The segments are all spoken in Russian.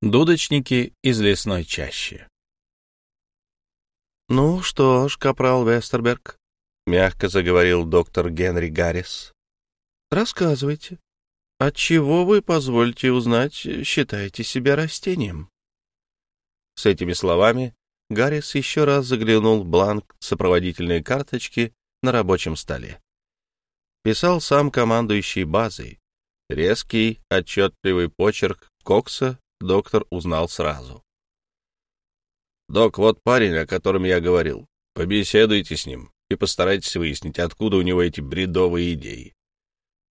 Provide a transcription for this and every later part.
Дудочники из лесной чащи. «Ну что ж, капрал Вестерберг», — мягко заговорил доктор Генри Гаррис, — «рассказывайте, отчего вы, позвольте узнать, считаете себя растением?» С этими словами Гаррис еще раз заглянул в бланк сопроводительной карточки на рабочем столе. Писал сам командующий базой. Резкий, отчетливый почерк Кокса доктор узнал сразу. «Док, вот парень, о котором я говорил. Побеседуйте с ним и постарайтесь выяснить, откуда у него эти бредовые идеи.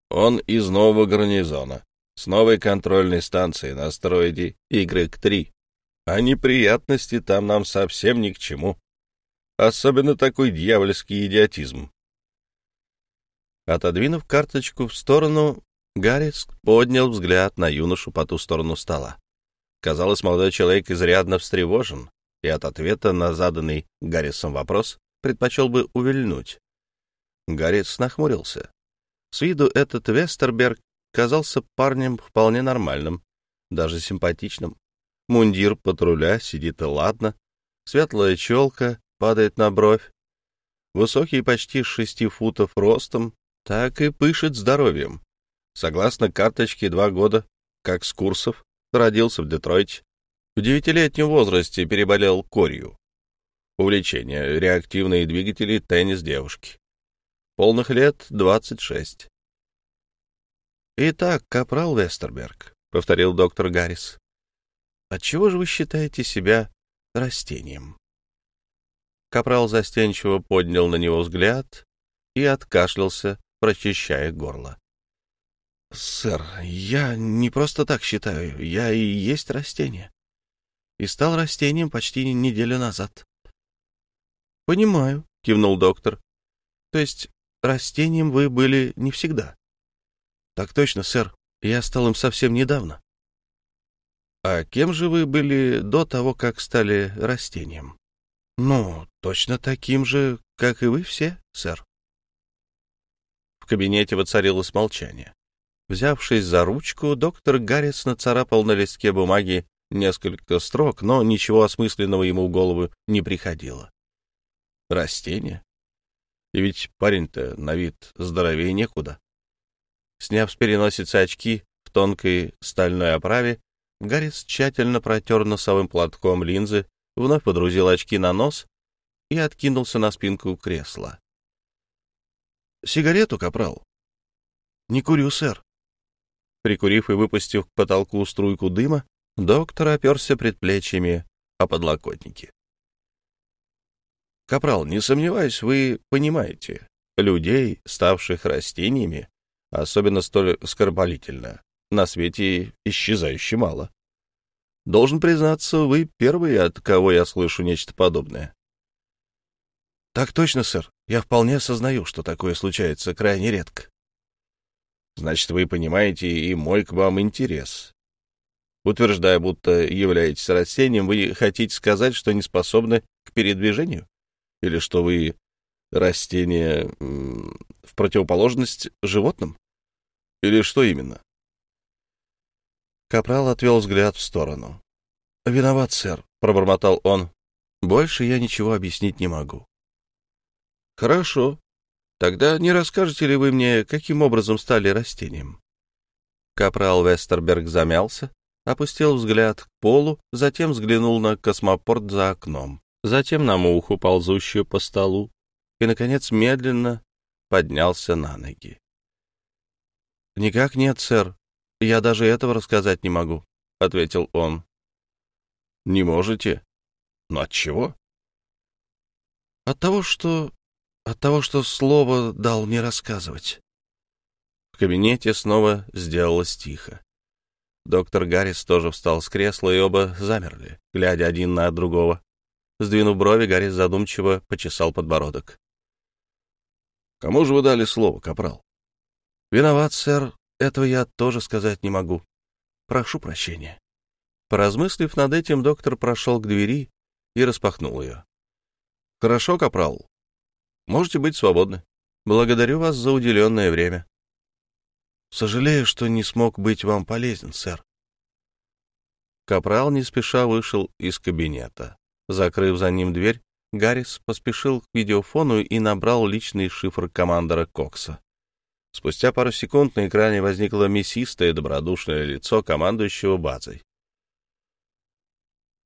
Он из нового гарнизона, с новой контрольной станции на астероиде Y3. А неприятности там нам совсем ни к чему. Особенно такой дьявольский идиотизм. Отодвинув карточку в сторону, Гаррис поднял взгляд на юношу по ту сторону стола. Казалось, молодой человек изрядно встревожен и от ответа на заданный Гаррисом вопрос предпочел бы увильнуть. Гаррис нахмурился. С виду этот Вестерберг казался парнем вполне нормальным, даже симпатичным. Мундир патруля сидит и ладно, светлая челка падает на бровь, высокий почти шести футов ростом, так и пышет здоровьем. Согласно карточке, два года, как с курсов, родился в Детройте. В девятилетнем возрасте переболел корью. Увлечение, реактивные двигатели, теннис девушки. Полных лет 26. «Итак, капрал Вестерберг», — повторил доктор Гаррис, — «отчего же вы считаете себя растением?» Капрал застенчиво поднял на него взгляд и откашлялся, прочищая горло. «Сэр, я не просто так считаю, я и есть растение и стал растением почти неделю назад. — Понимаю, — кивнул доктор. — То есть растением вы были не всегда? — Так точно, сэр. Я стал им совсем недавно. — А кем же вы были до того, как стали растением? — Ну, точно таким же, как и вы все, сэр. В кабинете воцарилось молчание. Взявшись за ручку, доктор Гаррис нацарапал на листке бумаги несколько строк, но ничего осмысленного ему в голову не приходило. Растение? И ведь парень-то на вид здоровее некуда. Сняв с переносицы очки в тонкой стальной оправе, Гаррис тщательно протер носовым платком линзы, вновь подрузил очки на нос и откинулся на спинку кресла. «Сигарету, капрал?» «Не курю, сэр». Прикурив и выпустив к потолку струйку дыма, Доктор оперся предплечьями о подлокотники. «Капрал, не сомневаюсь, вы понимаете, людей, ставших растениями, особенно столь скоропалительно, на свете исчезающе мало. Должен признаться, вы первый, от кого я слышу нечто подобное». «Так точно, сэр. Я вполне осознаю, что такое случается крайне редко». «Значит, вы понимаете и мой к вам интерес. Утверждая, будто являетесь растением, вы хотите сказать, что не способны к передвижению? Или что вы растение в противоположность животным? Или что именно? Капрал отвел взгляд в сторону. — Виноват, сэр, — пробормотал он. — Больше я ничего объяснить не могу. — Хорошо. Тогда не расскажете ли вы мне, каким образом стали растением? Капрал Вестерберг замялся, опустил взгляд к полу, затем взглянул на космопорт за окном, затем на муху, ползущую по столу, и, наконец, медленно поднялся на ноги. — Никак нет, сэр. Я даже этого рассказать не могу, — ответил он. — Не можете? Но от чего? — От того, что... От того, что слово дал не рассказывать. В кабинете снова сделалось тихо. Доктор Гаррис тоже встал с кресла, и оба замерли, глядя один на другого. Сдвинув брови, Гаррис задумчиво почесал подбородок. — Кому же вы дали слово, капрал? — Виноват, сэр. Этого я тоже сказать не могу. Прошу прощения. Поразмыслив над этим, доктор прошел к двери и распахнул ее. — Хорошо, капрал. Можете быть свободны. Благодарю вас за уделенное время. Сожалею, что не смог быть вам полезен, сэр. Капрал не спеша вышел из кабинета. Закрыв за ним дверь, Гаррис поспешил к видеофону и набрал личный шифр командора Кокса. Спустя пару секунд на экране возникло мясистое добродушное лицо командующего базой.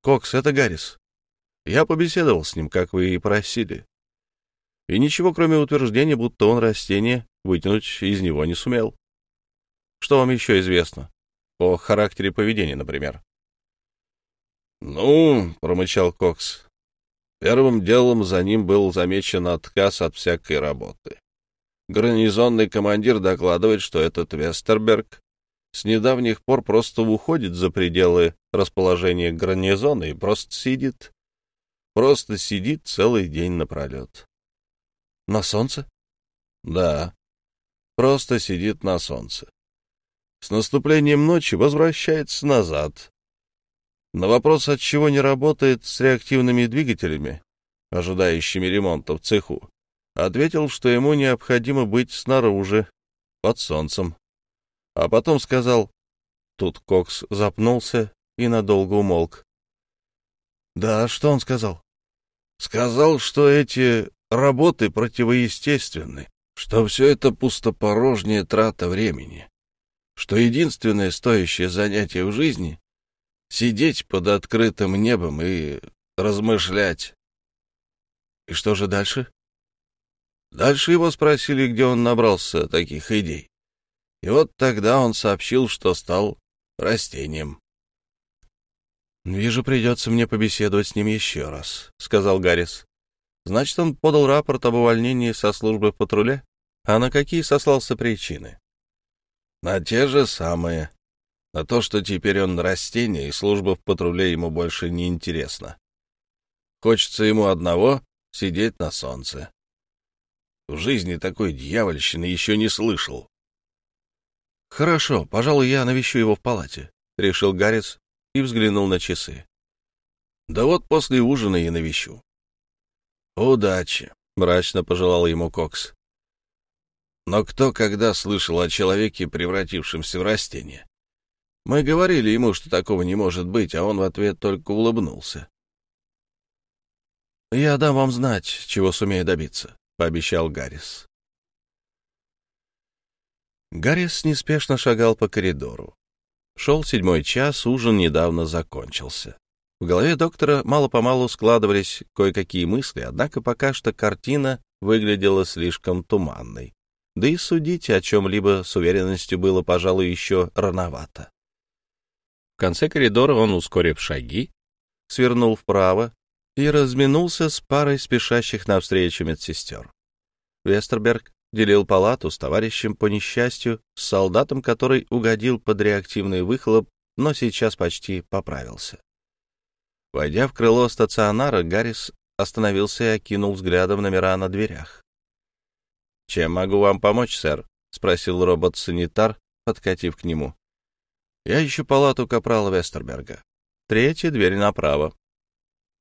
«Кокс, это Гаррис. Я побеседовал с ним, как вы и просили. И ничего, кроме утверждения, будто он растение, вытянуть из него не сумел. Что вам еще известно? О характере поведения, например?» «Ну, — промычал Кокс, — первым делом за ним был замечен отказ от всякой работы. Гарнизонный командир докладывает, что этот Вестерберг с недавних пор просто уходит за пределы расположения гарнизона и просто сидит. Просто сидит целый день напролет. — На солнце? — Да. Просто сидит на солнце. С наступлением ночи возвращается назад, на вопрос, от чего не работает с реактивными двигателями, ожидающими ремонта в цеху, ответил, что ему необходимо быть снаружи, под солнцем. А потом сказал... Тут Кокс запнулся и надолго умолк. «Да, что он сказал?» «Сказал, что эти работы противоестественны, что все это пустопорожняя трата времени, что единственное стоящее занятие в жизни сидеть под открытым небом и размышлять. И что же дальше? Дальше его спросили, где он набрался таких идей. И вот тогда он сообщил, что стал растением. «Вижу, придется мне побеседовать с ним еще раз», — сказал Гаррис. «Значит, он подал рапорт об увольнении со службы в патруле? А на какие сослался причины?» «На те же самые на то, что теперь он растение, и служба в патруле ему больше не интересна. Хочется ему одного — сидеть на солнце. В жизни такой дьявольщины еще не слышал. — Хорошо, пожалуй, я навещу его в палате, — решил Гаррис и взглянул на часы. — Да вот после ужина и навещу. — Удачи, — мрачно пожелал ему Кокс. Но кто когда слышал о человеке, превратившемся в растение? Мы говорили ему, что такого не может быть, а он в ответ только улыбнулся. «Я дам вам знать, чего сумею добиться», — пообещал Гаррис. Гаррис неспешно шагал по коридору. Шел седьмой час, ужин недавно закончился. В голове доктора мало-помалу складывались кое-какие мысли, однако пока что картина выглядела слишком туманной. Да и судить о чем-либо с уверенностью было, пожалуй, еще рановато конце коридора он, ускорив шаги, свернул вправо и разминулся с парой спешащих навстречу медсестер. Вестерберг делил палату с товарищем по несчастью, с солдатом, который угодил под реактивный выхлоп, но сейчас почти поправился. Войдя в крыло стационара, Гаррис остановился и окинул взглядом номера на дверях. «Чем могу вам помочь, сэр?» — спросил робот-санитар, подкатив к нему. Я ищу палату капрала Вестерберга. Третья дверь направо.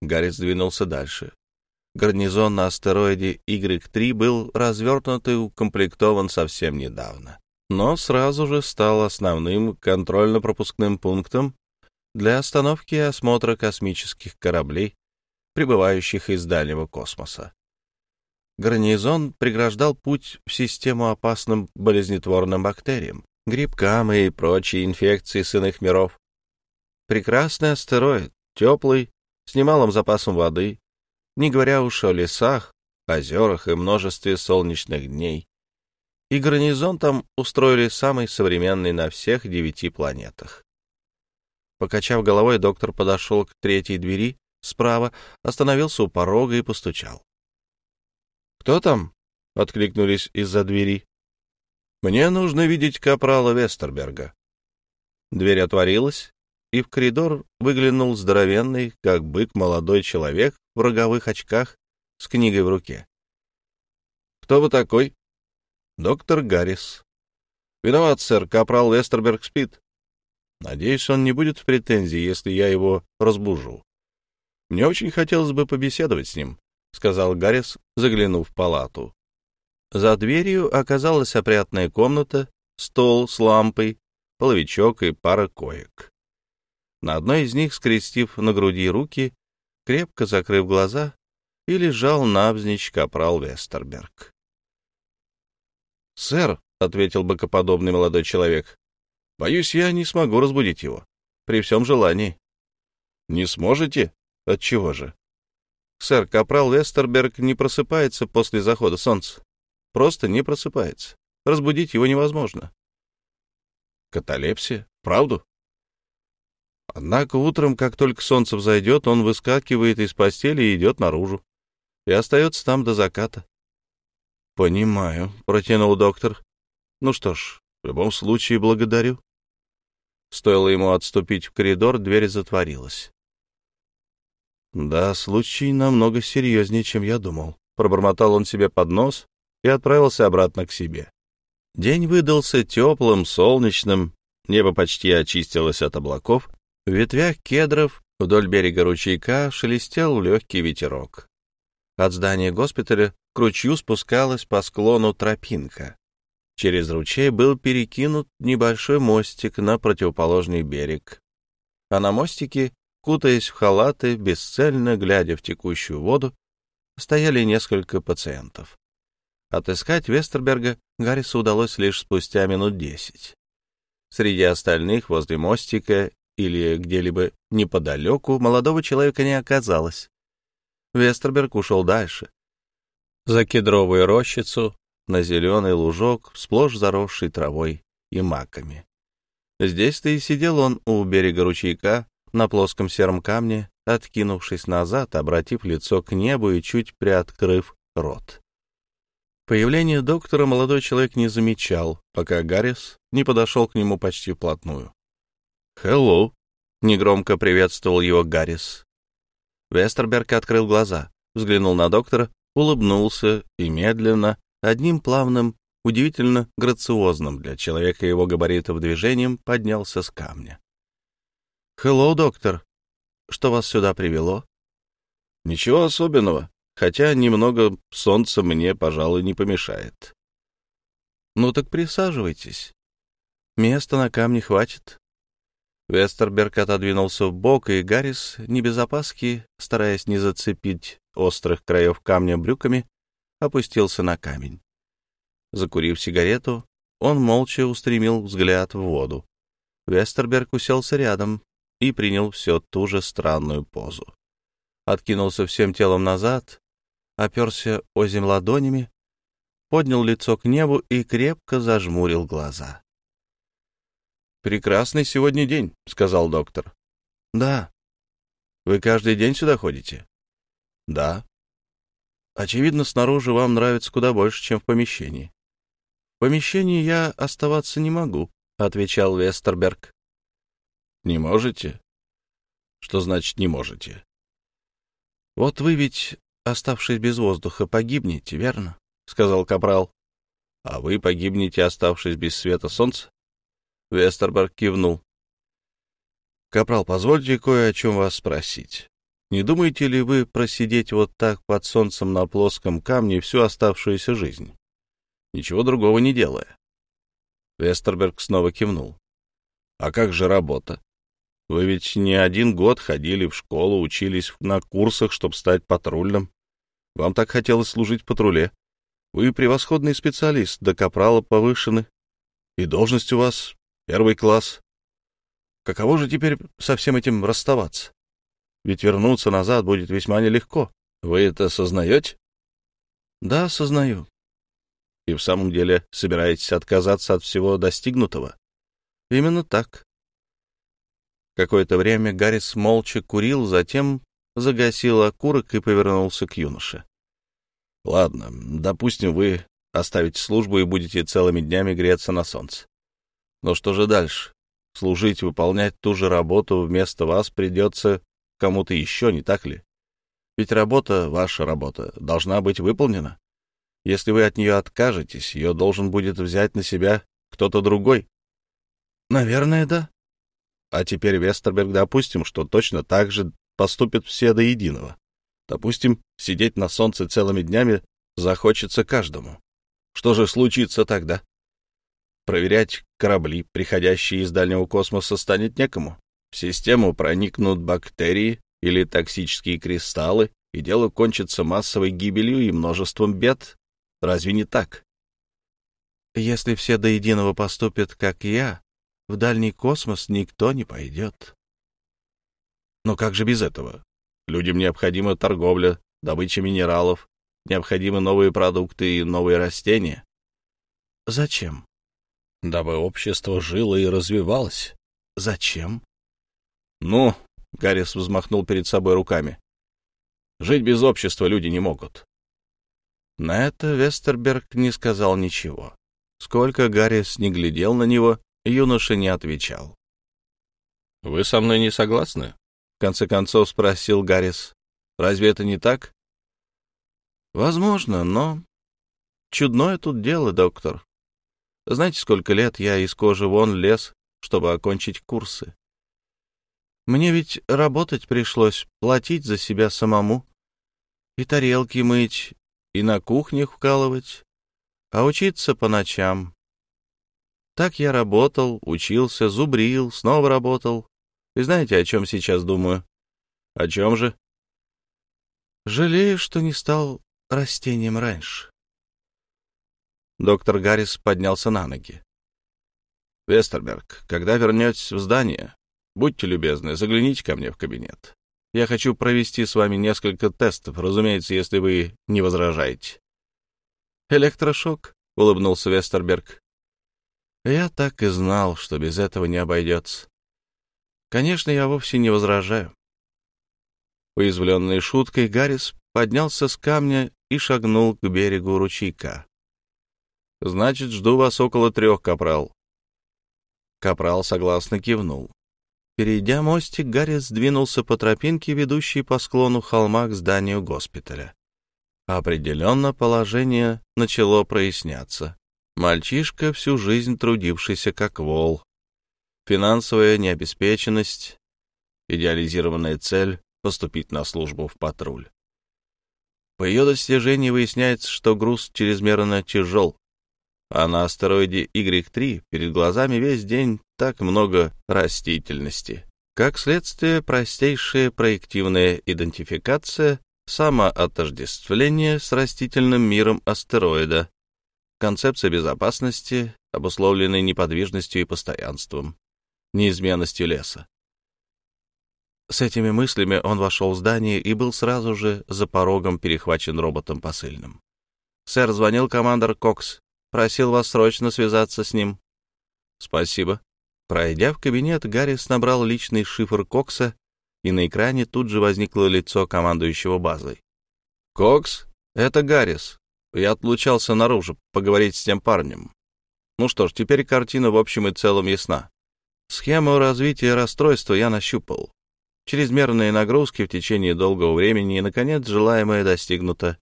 Гарри сдвинулся дальше. Гарнизон на астероиде Y3 был развернут и укомплектован совсем недавно, но сразу же стал основным контрольно-пропускным пунктом для остановки и осмотра космических кораблей, прибывающих из дальнего космоса. Гарнизон преграждал путь в систему опасным болезнетворным бактериям, грибкам и прочие инфекции с иных миров. Прекрасный астероид, теплый, с немалым запасом воды, не говоря уж о лесах, озерах и множестве солнечных дней. И гарнизон там устроили самый современный на всех девяти планетах. Покачав головой, доктор подошел к третьей двери справа, остановился у порога и постучал. «Кто там?» — откликнулись из-за двери. Мне нужно видеть капрала Вестерберга. Дверь отворилась, и в коридор выглянул здоровенный, как бык, молодой человек в роговых очках с книгой в руке. «Кто вы такой?» «Доктор Гаррис». «Виноват, сэр, капрал Вестерберг спит. Надеюсь, он не будет в претензии, если я его разбужу. Мне очень хотелось бы побеседовать с ним», — сказал Гаррис, заглянув в палату. За дверью оказалась опрятная комната, стол с лампой, половичок и пара коек. На одной из них, скрестив на груди руки, крепко закрыв глаза, и лежал навзничь капрал Вестерберг. «Сэр», — ответил бокоподобный молодой человек, — «боюсь, я не смогу разбудить его, при всем желании». «Не сможете? Отчего же?» «Сэр, капрал Вестерберг не просыпается после захода солнца. Просто не просыпается. Разбудить его невозможно». «Каталепсия? Правду?» Однако утром, как только солнце взойдет, он выскакивает из постели и идет наружу. И остается там до заката. — Понимаю, — протянул доктор. — Ну что ж, в любом случае благодарю. Стоило ему отступить в коридор, дверь затворилась. — Да, случай намного серьезнее, чем я думал. Пробормотал он себе под нос и отправился обратно к себе. День выдался теплым, солнечным, небо почти очистилось от облаков, в ветвях кедров вдоль берега ручейка шелестел легкий ветерок. От здания госпиталя к ручью спускалась по склону тропинка. Через ручей был перекинут небольшой мостик на противоположный берег. А на мостике, кутаясь в халаты, бесцельно глядя в текущую воду, стояли несколько пациентов. Отыскать Вестерберга Гаррису удалось лишь спустя минут десять. Среди остальных возле мостика или где-либо неподалеку молодого человека не оказалось. Вестерберг ушел дальше. За кедровую рощицу, на зеленый лужок, сплошь заросший травой и маками. Здесь-то и сидел он у берега ручейка, на плоском сером камне, откинувшись назад, обратив лицо к небу и чуть приоткрыв рот. Появление доктора молодой человек не замечал, пока Гаррис не подошел к нему почти вплотную. «Хеллоу!» — негромко приветствовал его Гаррис. Вестерберг открыл глаза, взглянул на доктора, улыбнулся и медленно, одним плавным, удивительно грациозным для человека его габаритов движением поднялся с камня. «Хеллоу, доктор. Что вас сюда привело?» «Ничего особенного, хотя немного солнца мне, пожалуй, не помешает». «Ну так присаживайтесь. Места на камне хватит. Вестерберг отодвинулся в бок, и Гаррис, не без опаски, стараясь не зацепить острых краев камня брюками, опустился на камень. Закурив сигарету, он молча устремил взгляд в воду. Вестерберг уселся рядом и принял все ту же странную позу. Откинулся всем телом назад, оперся озим ладонями, поднял лицо к небу и крепко зажмурил глаза. «Прекрасный сегодня день», — сказал доктор. «Да». «Вы каждый день сюда ходите?» «Да». «Очевидно, снаружи вам нравится куда больше, чем в помещении». «В помещении я оставаться не могу», — отвечал Вестерберг. «Не можете?» «Что значит «не можете»?» «Вот вы ведь, оставшись без воздуха, погибнете, верно?» — сказал Капрал. «А вы погибнете, оставшись без света солнца?» Вестерберг кивнул. «Капрал, позвольте кое о чем вас спросить. Не думаете ли вы просидеть вот так под солнцем на плоском камне всю оставшуюся жизнь, ничего другого не делая?» Вестерберг снова кивнул. «А как же работа? Вы ведь не один год ходили в школу, учились на курсах, чтобы стать патрульным. Вам так хотелось служить в патруле. Вы превосходный специалист, до капрала повышены, и должность у вас Первый класс. Каково же теперь со всем этим расставаться? Ведь вернуться назад будет весьма нелегко. Вы это сознаете? Да, сознаю. И в самом деле собираетесь отказаться от всего достигнутого? Именно так. Какое-то время Гаррис молча курил, затем загасил окурок и повернулся к юноше. — Ладно, допустим, вы оставите службу и будете целыми днями греться на солнце. Но что же дальше? Служить, выполнять ту же работу вместо вас придется кому-то еще, не так ли? Ведь работа, ваша работа, должна быть выполнена. Если вы от нее откажетесь, ее должен будет взять на себя кто-то другой. Наверное, да. А теперь, Вестерберг, допустим, что точно так же поступят все до единого. Допустим, сидеть на солнце целыми днями захочется каждому. Что же случится тогда? Проверять корабли, приходящие из дальнего космоса, станет некому. В систему проникнут бактерии или токсические кристаллы, и дело кончится массовой гибелью и множеством бед. Разве не так? Если все до единого поступят, как я, в дальний космос никто не пойдет. Но как же без этого? Людям необходима торговля, добыча минералов, необходимы новые продукты и новые растения. Зачем? Дабы общество жило и развивалось. Зачем? Ну, Гаррис взмахнул перед собой руками. Жить без общества люди не могут. На это Вестерберг не сказал ничего. Сколько Гаррис не глядел на него, юноша не отвечал. — Вы со мной не согласны? — в конце концов спросил Гаррис. — Разве это не так? — Возможно, но... Чудное тут дело, доктор. Знаете, сколько лет я из кожи вон лез, чтобы окончить курсы? Мне ведь работать пришлось, платить за себя самому, и тарелки мыть, и на кухнях вкалывать, а учиться по ночам. Так я работал, учился, зубрил, снова работал. И знаете, о чем сейчас думаю? О чем же? Жалею, что не стал растением раньше. Доктор Гаррис поднялся на ноги. «Вестерберг, когда вернетесь в здание, будьте любезны, загляните ко мне в кабинет. Я хочу провести с вами несколько тестов, разумеется, если вы не возражаете. Электрошок, улыбнулся Вестерберг. Я так и знал, что без этого не обойдется. Конечно, я вовсе не возражаю. Уязвленный шуткой, Гаррис поднялся с камня и шагнул к берегу ручейка. «Значит, жду вас около трех, капрал». Капрал согласно кивнул. Перейдя мостик, Гарри сдвинулся по тропинке, ведущей по склону холма к зданию госпиталя. Определенно положение начало проясняться. Мальчишка, всю жизнь трудившийся как вол. Финансовая необеспеченность, идеализированная цель — поступить на службу в патруль. По ее достижении выясняется, что груз чрезмерно тяжел, а на астероиде Y3 перед глазами весь день так много растительности. Как следствие, простейшая проективная идентификация, самоотождествление с растительным миром астероида, концепция безопасности, обусловленной неподвижностью и постоянством, неизменностью леса. С этими мыслями он вошел в здание и был сразу же за порогом перехвачен роботом посыльным. «Сэр, звонил командор Кокс. Просил вас срочно связаться с ним. Спасибо. Пройдя в кабинет, Гаррис набрал личный шифр Кокса, и на экране тут же возникло лицо командующего базой. «Кокс, это Гаррис. Я отлучался наружу поговорить с тем парнем. Ну что ж, теперь картина в общем и целом ясна. Схему развития расстройства я нащупал. Чрезмерные нагрузки в течение долгого времени, и, наконец, желаемое достигнуто.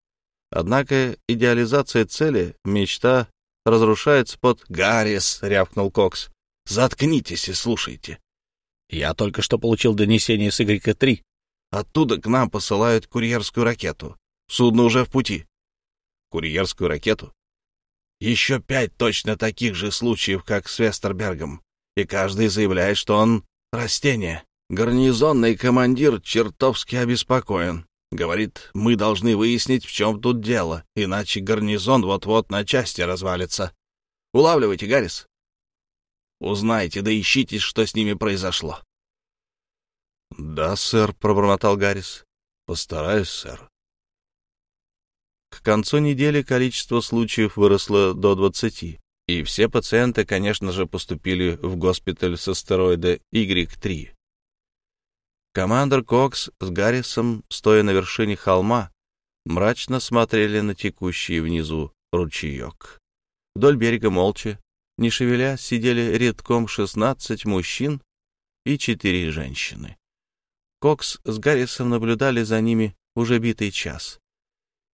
Однако идеализация цели, мечта разрушается под... — Гаррис, — рявкнул Кокс, — заткнитесь и слушайте. Я только что получил донесение с Y-3. Оттуда к нам посылают курьерскую ракету. Судно уже в пути. Курьерскую ракету? Еще пять точно таких же случаев, как с Вестербергом, и каждый заявляет, что он растение. Гарнизонный командир чертовски обеспокоен. Говорит, мы должны выяснить, в чем тут дело, иначе гарнизон вот-вот на части развалится. Улавливайте, Гаррис. Узнайте, да ищите, что с ними произошло. — Да, сэр, — пробормотал Гаррис. — Постараюсь, сэр. К концу недели количество случаев выросло до двадцати, и все пациенты, конечно же, поступили в госпиталь с астероида Y3. Командор Кокс с Гаррисом, стоя на вершине холма, мрачно смотрели на текущий внизу ручеек. Вдоль берега молча, не шевеля, сидели редком шестнадцать мужчин и четыре женщины. Кокс с Гаррисом наблюдали за ними уже битый час.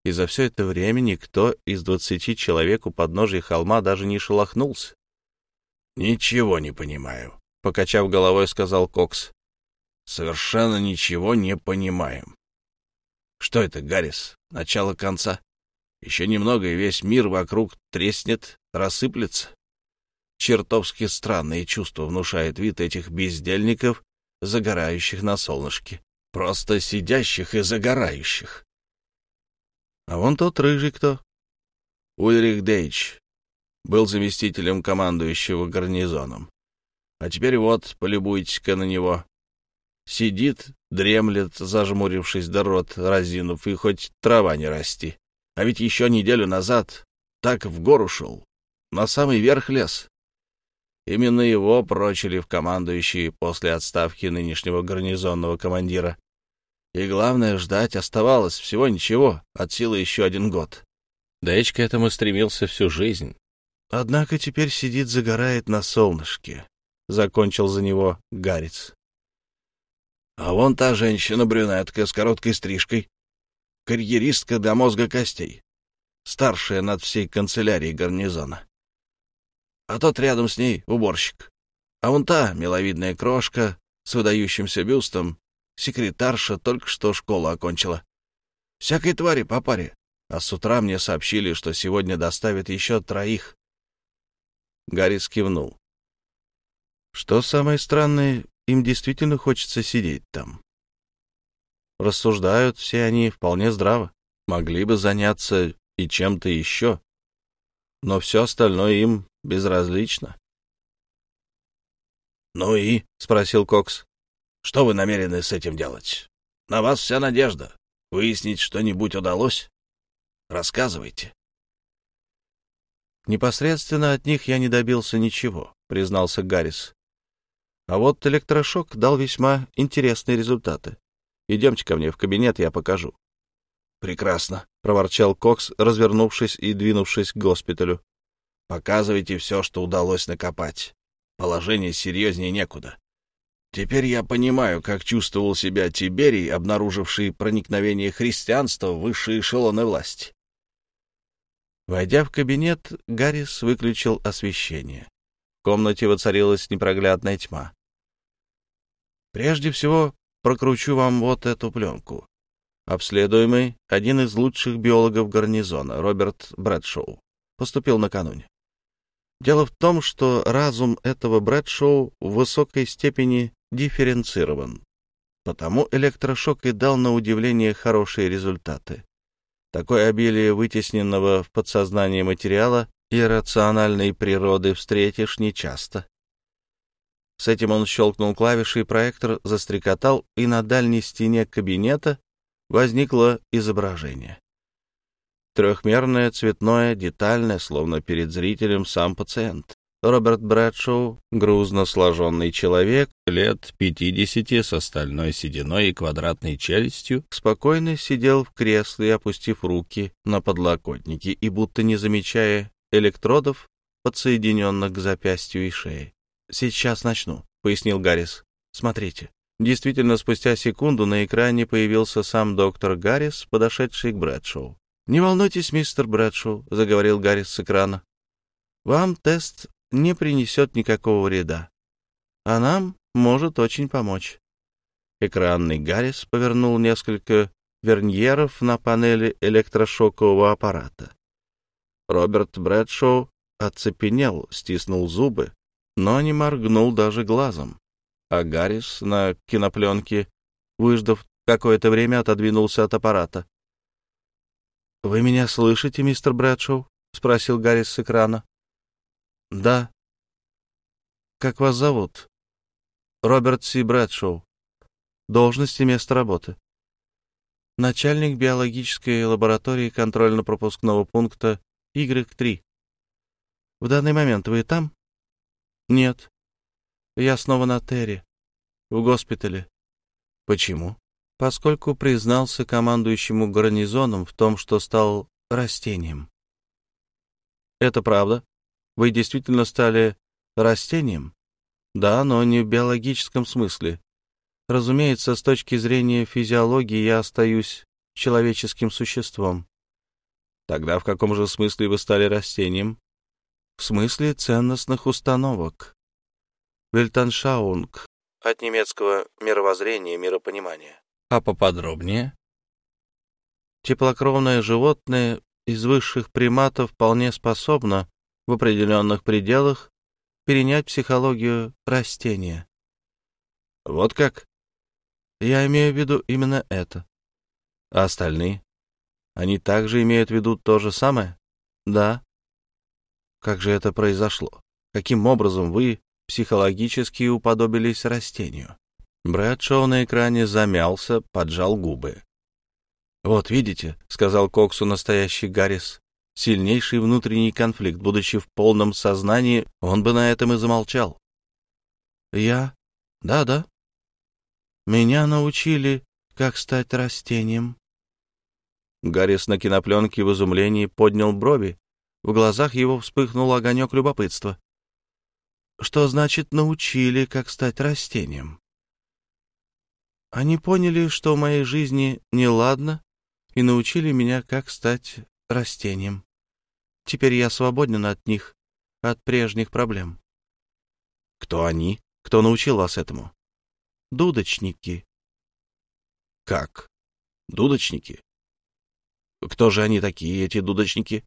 И за все это время никто из двадцати человек у подножия холма даже не шелохнулся. — Ничего не понимаю, — покачав головой, сказал Кокс совершенно ничего не понимаем. Что это, Гаррис? Начало конца? Еще немного, и весь мир вокруг треснет, рассыплется. Чертовски странные чувства внушает вид этих бездельников загорающих на солнышке. Просто сидящих и загорающих. А вон тот рыжий кто? Ульрих Дейч. Был заместителем командующего гарнизоном. А теперь вот, полюбуйтесь-ка на него. Сидит, дремлет, зажмурившись до рот, разинув, и хоть трава не расти. А ведь еще неделю назад так в гору шел, на самый верх лес. Именно его прочили в командующие после отставки нынешнего гарнизонного командира. И главное, ждать оставалось всего ничего, от силы еще один год. Дэйч к этому стремился всю жизнь. Однако теперь сидит, загорает на солнышке. Закончил за него Гарец. А вон та женщина-брюнетка с короткой стрижкой. Карьеристка до мозга костей. Старшая над всей канцелярией гарнизона. А тот рядом с ней уборщик. А вон та миловидная крошка с выдающимся бюстом, секретарша только что школу окончила. Всякой твари по паре. А с утра мне сообщили, что сегодня доставят еще троих. Гаррис кивнул. Что самое странное, им действительно хочется сидеть там. Рассуждают все они вполне здраво. Могли бы заняться и чем-то еще. Но все остальное им безразлично. «Ну и?» — спросил Кокс. «Что вы намерены с этим делать? На вас вся надежда. Выяснить что-нибудь удалось? Рассказывайте». «Непосредственно от них я не добился ничего», — признался Гаррис. А вот электрошок дал весьма интересные результаты. Идемте ко мне в кабинет, я покажу. — Прекрасно, — проворчал Кокс, развернувшись и двинувшись к госпиталю. — Показывайте все, что удалось накопать. Положение серьезнее некуда. Теперь я понимаю, как чувствовал себя Тиберий, обнаруживший проникновение христианства в высшие эшелоны власти. Войдя в кабинет, Гаррис выключил освещение. В комнате воцарилась непроглядная тьма. Прежде всего, прокручу вам вот эту пленку. Обследуемый, один из лучших биологов гарнизона, Роберт Брэдшоу, поступил накануне. Дело в том, что разум этого Брэдшоу в высокой степени дифференцирован. Потому электрошок и дал на удивление хорошие результаты. Такое обилие вытесненного в подсознание материала и рациональной природы встретишь нечасто. С этим он щелкнул клавишей, и проектор застрекотал, и на дальней стене кабинета возникло изображение. Трехмерное, цветное, детальное, словно перед зрителем сам пациент. Роберт Брэдшоу, грузно сложенный человек, лет пятидесяти, с остальной сединой и квадратной челюстью, спокойно сидел в кресле, опустив руки на подлокотники и, будто не замечая электродов, подсоединенных к запястью и шее. «Сейчас начну», — пояснил Гаррис. «Смотрите». Действительно, спустя секунду на экране появился сам доктор Гаррис, подошедший к Брэдшоу. «Не волнуйтесь, мистер Брэдшоу», — заговорил Гаррис с экрана. «Вам тест не принесет никакого вреда, а нам может очень помочь». Экранный Гаррис повернул несколько верньеров на панели электрошокового аппарата. Роберт Брэдшоу оцепенел, стиснул зубы, но не моргнул даже глазом. А Гаррис на кинопленке, выждав какое-то время, отодвинулся от аппарата. — Вы меня слышите, мистер Брэдшоу? — спросил Гаррис с экрана. — Да. — Как вас зовут? — Роберт Си Брэдшоу. Должность и место работы. — Начальник биологической лаборатории контрольно-пропускного пункта Y3. — В данный момент вы там? Нет. Я снова на Терри. В госпитале. Почему? Поскольку признался командующему гарнизоном в том, что стал растением. Это правда? Вы действительно стали растением? Да, но не в биологическом смысле. Разумеется, с точки зрения физиологии я остаюсь человеческим существом. Тогда в каком же смысле вы стали растением? в смысле ценностных установок. Вельтаншаунг, от немецкого «мировоззрение, миропонимание». А поподробнее? Теплокровное животное из высших приматов вполне способно в определенных пределах перенять психологию растения. Вот как? Я имею в виду именно это. А остальные? Они также имеют в виду то же самое? Да. Как же это произошло? Каким образом вы психологически уподобились растению? Брэдшоу на экране замялся, поджал губы. «Вот, видите», — сказал Коксу настоящий Гаррис, — «сильнейший внутренний конфликт. Будучи в полном сознании, он бы на этом и замолчал». «Я? Да-да. Меня научили, как стать растением». Гаррис на кинопленке в изумлении поднял брови. В глазах его вспыхнул огонек любопытства. «Что значит научили, как стать растением?» Они поняли, что в моей жизни неладно, и научили меня, как стать растением. Теперь я свободен от них, от прежних проблем. Кто они? Кто научил вас этому? Дудочники. Как? Дудочники? Кто же они такие, эти дудочники?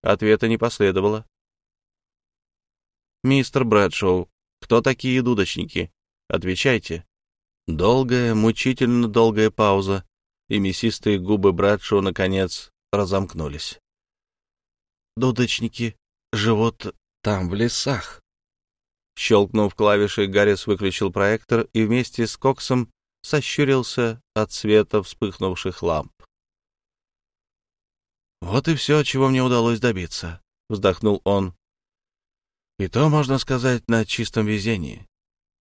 Ответа не последовало. Мистер Брэдшоу, кто такие дудочники? Отвечайте. Долгая, мучительно долгая пауза, и мясистые губы Брэдшоу, наконец, разомкнулись. «Дудочники живут там, в лесах». Щелкнув клавишей, Гаррис выключил проектор и вместе с Коксом сощурился от света вспыхнувших ламп. «Вот и все, чего мне удалось добиться», — вздохнул он. «И то, можно сказать, на чистом везении.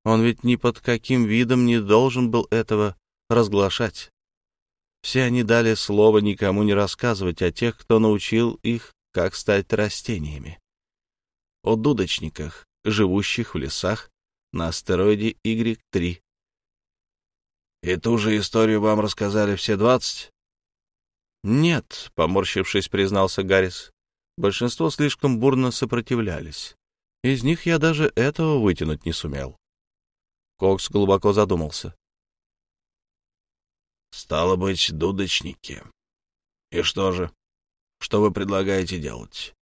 Он ведь ни под каким видом не должен был этого разглашать. Все они дали слово никому не рассказывать о тех, кто научил их, как стать растениями. О дудочниках, живущих в лесах на астероиде Y3. «И ту же историю вам рассказали все двадцать?» «Нет», — поморщившись, признался Гаррис. «Большинство слишком бурно сопротивлялись. Из них я даже этого вытянуть не сумел». Кокс глубоко задумался. «Стало быть, дудочники. И что же? Что вы предлагаете делать?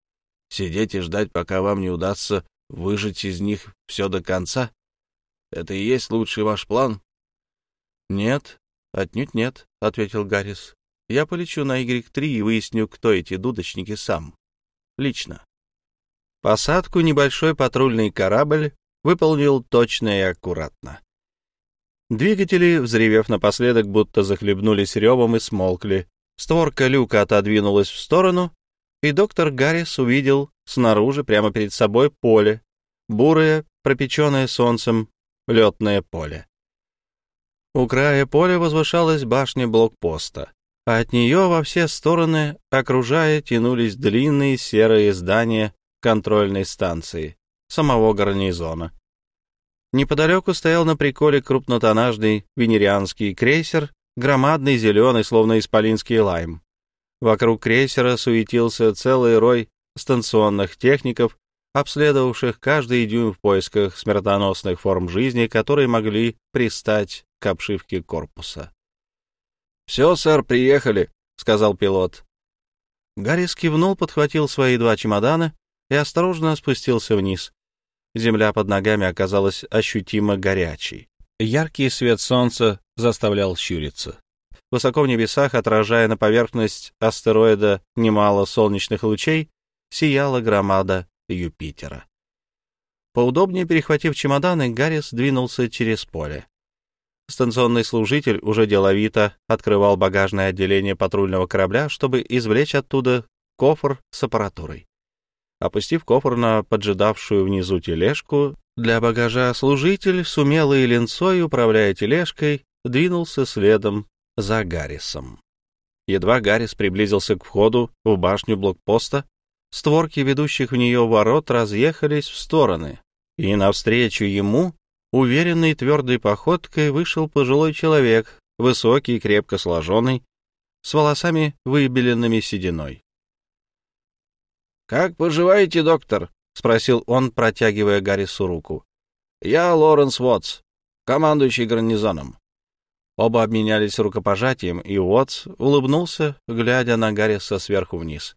Сидеть и ждать, пока вам не удастся выжать из них все до конца? Это и есть лучший ваш план?» «Нет, отнюдь нет», — ответил Гаррис. «Я полечу на Y3 и выясню, кто эти дудочники сам. Лично». Посадку небольшой патрульный корабль выполнил точно и аккуратно. Двигатели, взревев напоследок, будто захлебнулись ревом и смолкли. Створка люка отодвинулась в сторону, и доктор Гаррис увидел снаружи, прямо перед собой, поле, бурое, пропеченное солнцем, летное поле. У края поля возвышалась башня блокпоста, а от нее во все стороны, окружая, тянулись длинные серые здания контрольной станции самого гарнизона. Неподалеку стоял на приколе крупнотоннажный венерианский крейсер, громадный зеленый, словно исполинский лайм. Вокруг крейсера суетился целый рой станционных техников, обследовавших каждый дюйм в поисках смертоносных форм жизни, которые могли пристать к обшивке корпуса. «Все, сэр, приехали», — сказал пилот. Гаррис кивнул, подхватил свои два чемодана и осторожно спустился вниз. Земля под ногами оказалась ощутимо горячей. Яркий свет солнца заставлял щуриться. Высоко в небесах, отражая на поверхность астероида немало солнечных лучей, сияла громада Юпитера. Поудобнее перехватив чемоданы, Гаррис двинулся через поле. Станционный служитель уже деловито открывал багажное отделение патрульного корабля, чтобы извлечь оттуда кофр с аппаратурой. Опустив кофр на поджидавшую внизу тележку для багажа, служитель с умелой линцой, управляя тележкой, двинулся следом за Гаррисом. Едва Гаррис приблизился к входу в башню блокпоста, створки ведущих в нее ворот разъехались в стороны, и навстречу ему, уверенной твердой походкой, вышел пожилой человек, высокий, крепко сложенный, с волосами выбеленными сединой. «Как поживаете, доктор?» — спросил он, протягивая Гаррису руку. «Я Лоренс Уотс, командующий гарнизоном». Оба обменялись рукопожатием, и Уотс улыбнулся, глядя на Гарриса сверху вниз.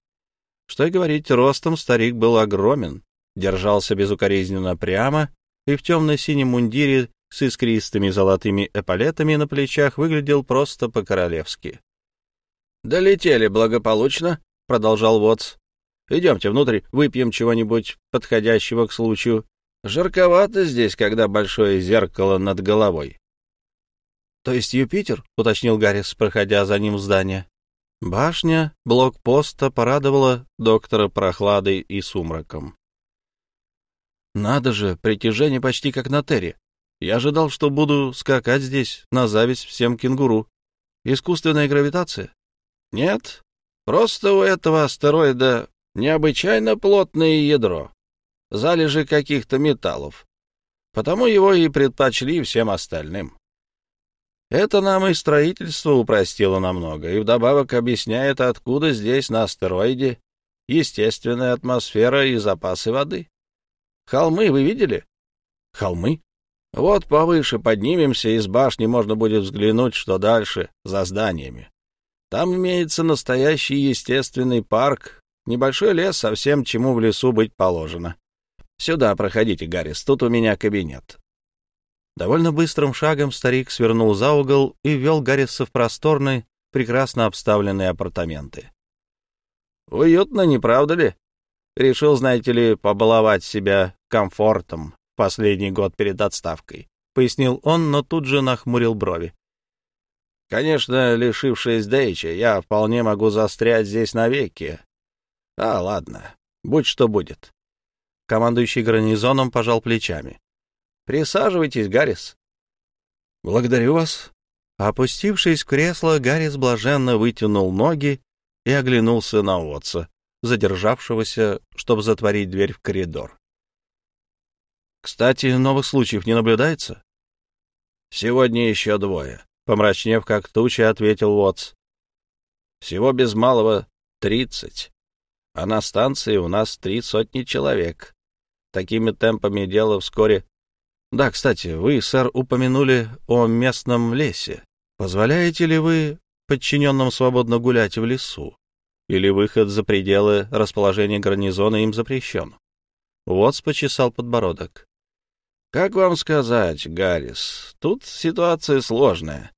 Что и говорить, ростом старик был огромен, держался безукоризненно прямо и в темно-синем мундире с искристыми золотыми эполетами на плечах выглядел просто по-королевски. «Долетели благополучно», — продолжал Вотс. «Идемте внутрь, выпьем чего-нибудь подходящего к случаю. Жарковато здесь, когда большое зеркало над головой». «То есть Юпитер?» — уточнил Гаррис, проходя за ним в здание. Башня блокпоста порадовала доктора прохладой и сумраком. «Надо же, притяжение почти как на Терре. Я ожидал, что буду скакать здесь на зависть всем кенгуру. Искусственная гравитация? Нет, просто у этого астероида необычайно плотное ядро, залежи каких-то металлов. Потому его и предпочли всем остальным. Это нам и строительство упростило намного, и вдобавок объясняет, откуда здесь, на астероиде, естественная атмосфера и запасы воды. Холмы вы видели? Холмы? Вот повыше поднимемся, из башни можно будет взглянуть, что дальше, за зданиями. Там имеется настоящий естественный парк, небольшой лес со всем, чему в лесу быть положено. Сюда проходите, Гаррис, тут у меня кабинет. Довольно быстрым шагом старик свернул за угол и ввел Гарриса в просторные, прекрасно обставленные апартаменты. Уютно, не правда ли? Решил, знаете ли, побаловать себя комфортом последний год перед отставкой, — пояснил он, но тут же нахмурил брови. Конечно, лишившись Дейча, я вполне могу застрять здесь навеки. А, ладно, будь что будет. Командующий гарнизоном пожал плечами. Присаживайтесь, Гаррис. Благодарю вас. Опустившись в кресло, Гаррис блаженно вытянул ноги и оглянулся на Отца, задержавшегося, чтобы затворить дверь в коридор. Кстати, новых случаев не наблюдается? Сегодня еще двое. Помрачнев как туча, ответил Уотс. Всего без малого тридцать. А на станции у нас три сотни человек. Такими темпами дело вскоре... Да, кстати, вы, сэр, упомянули о местном лесе. Позволяете ли вы подчиненным свободно гулять в лесу? Или выход за пределы расположения гарнизона им запрещен? Уотс почесал подбородок. Как вам сказать, Гаррис, тут ситуация сложная.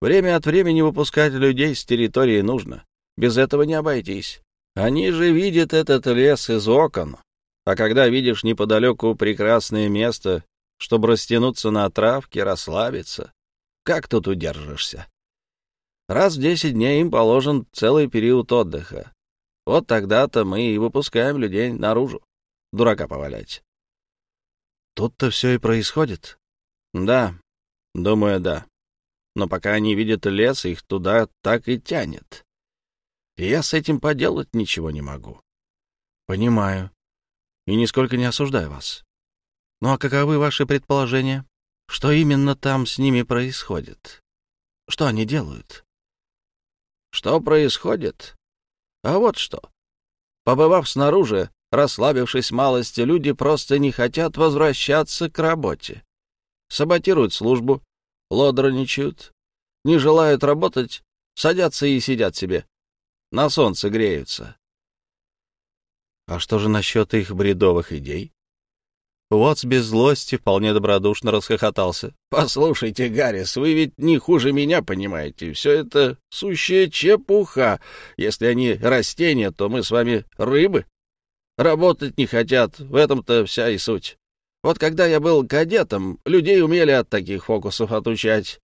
Время от времени выпускать людей с территории нужно. Без этого не обойтись. Они же видят этот лес из окон. А когда видишь неподалеку прекрасное место, чтобы растянуться на травке, расслабиться, как тут удержишься? Раз в десять дней им положен целый период отдыха. Вот тогда-то мы и выпускаем людей наружу. Дурака повалять. Тут-то все и происходит. Да, думаю, да. Но пока они видят лес, их туда так и тянет. И я с этим поделать ничего не могу. Понимаю. И нисколько не осуждаю вас. Ну а каковы ваши предположения? Что именно там с ними происходит? Что они делают? Что происходит? А вот что. Побывав снаружи, Расслабившись малости, люди просто не хотят возвращаться к работе. Саботируют службу, лодроничают, не желают работать, садятся и сидят себе. На солнце греются. А что же насчет их бредовых идей? Уотс без злости вполне добродушно расхохотался. «Послушайте, Гаррис, вы ведь не хуже меня понимаете. Все это сущая чепуха. Если они растения, то мы с вами рыбы. Работать не хотят, в этом-то вся и суть. Вот когда я был кадетом, людей умели от таких фокусов отучать.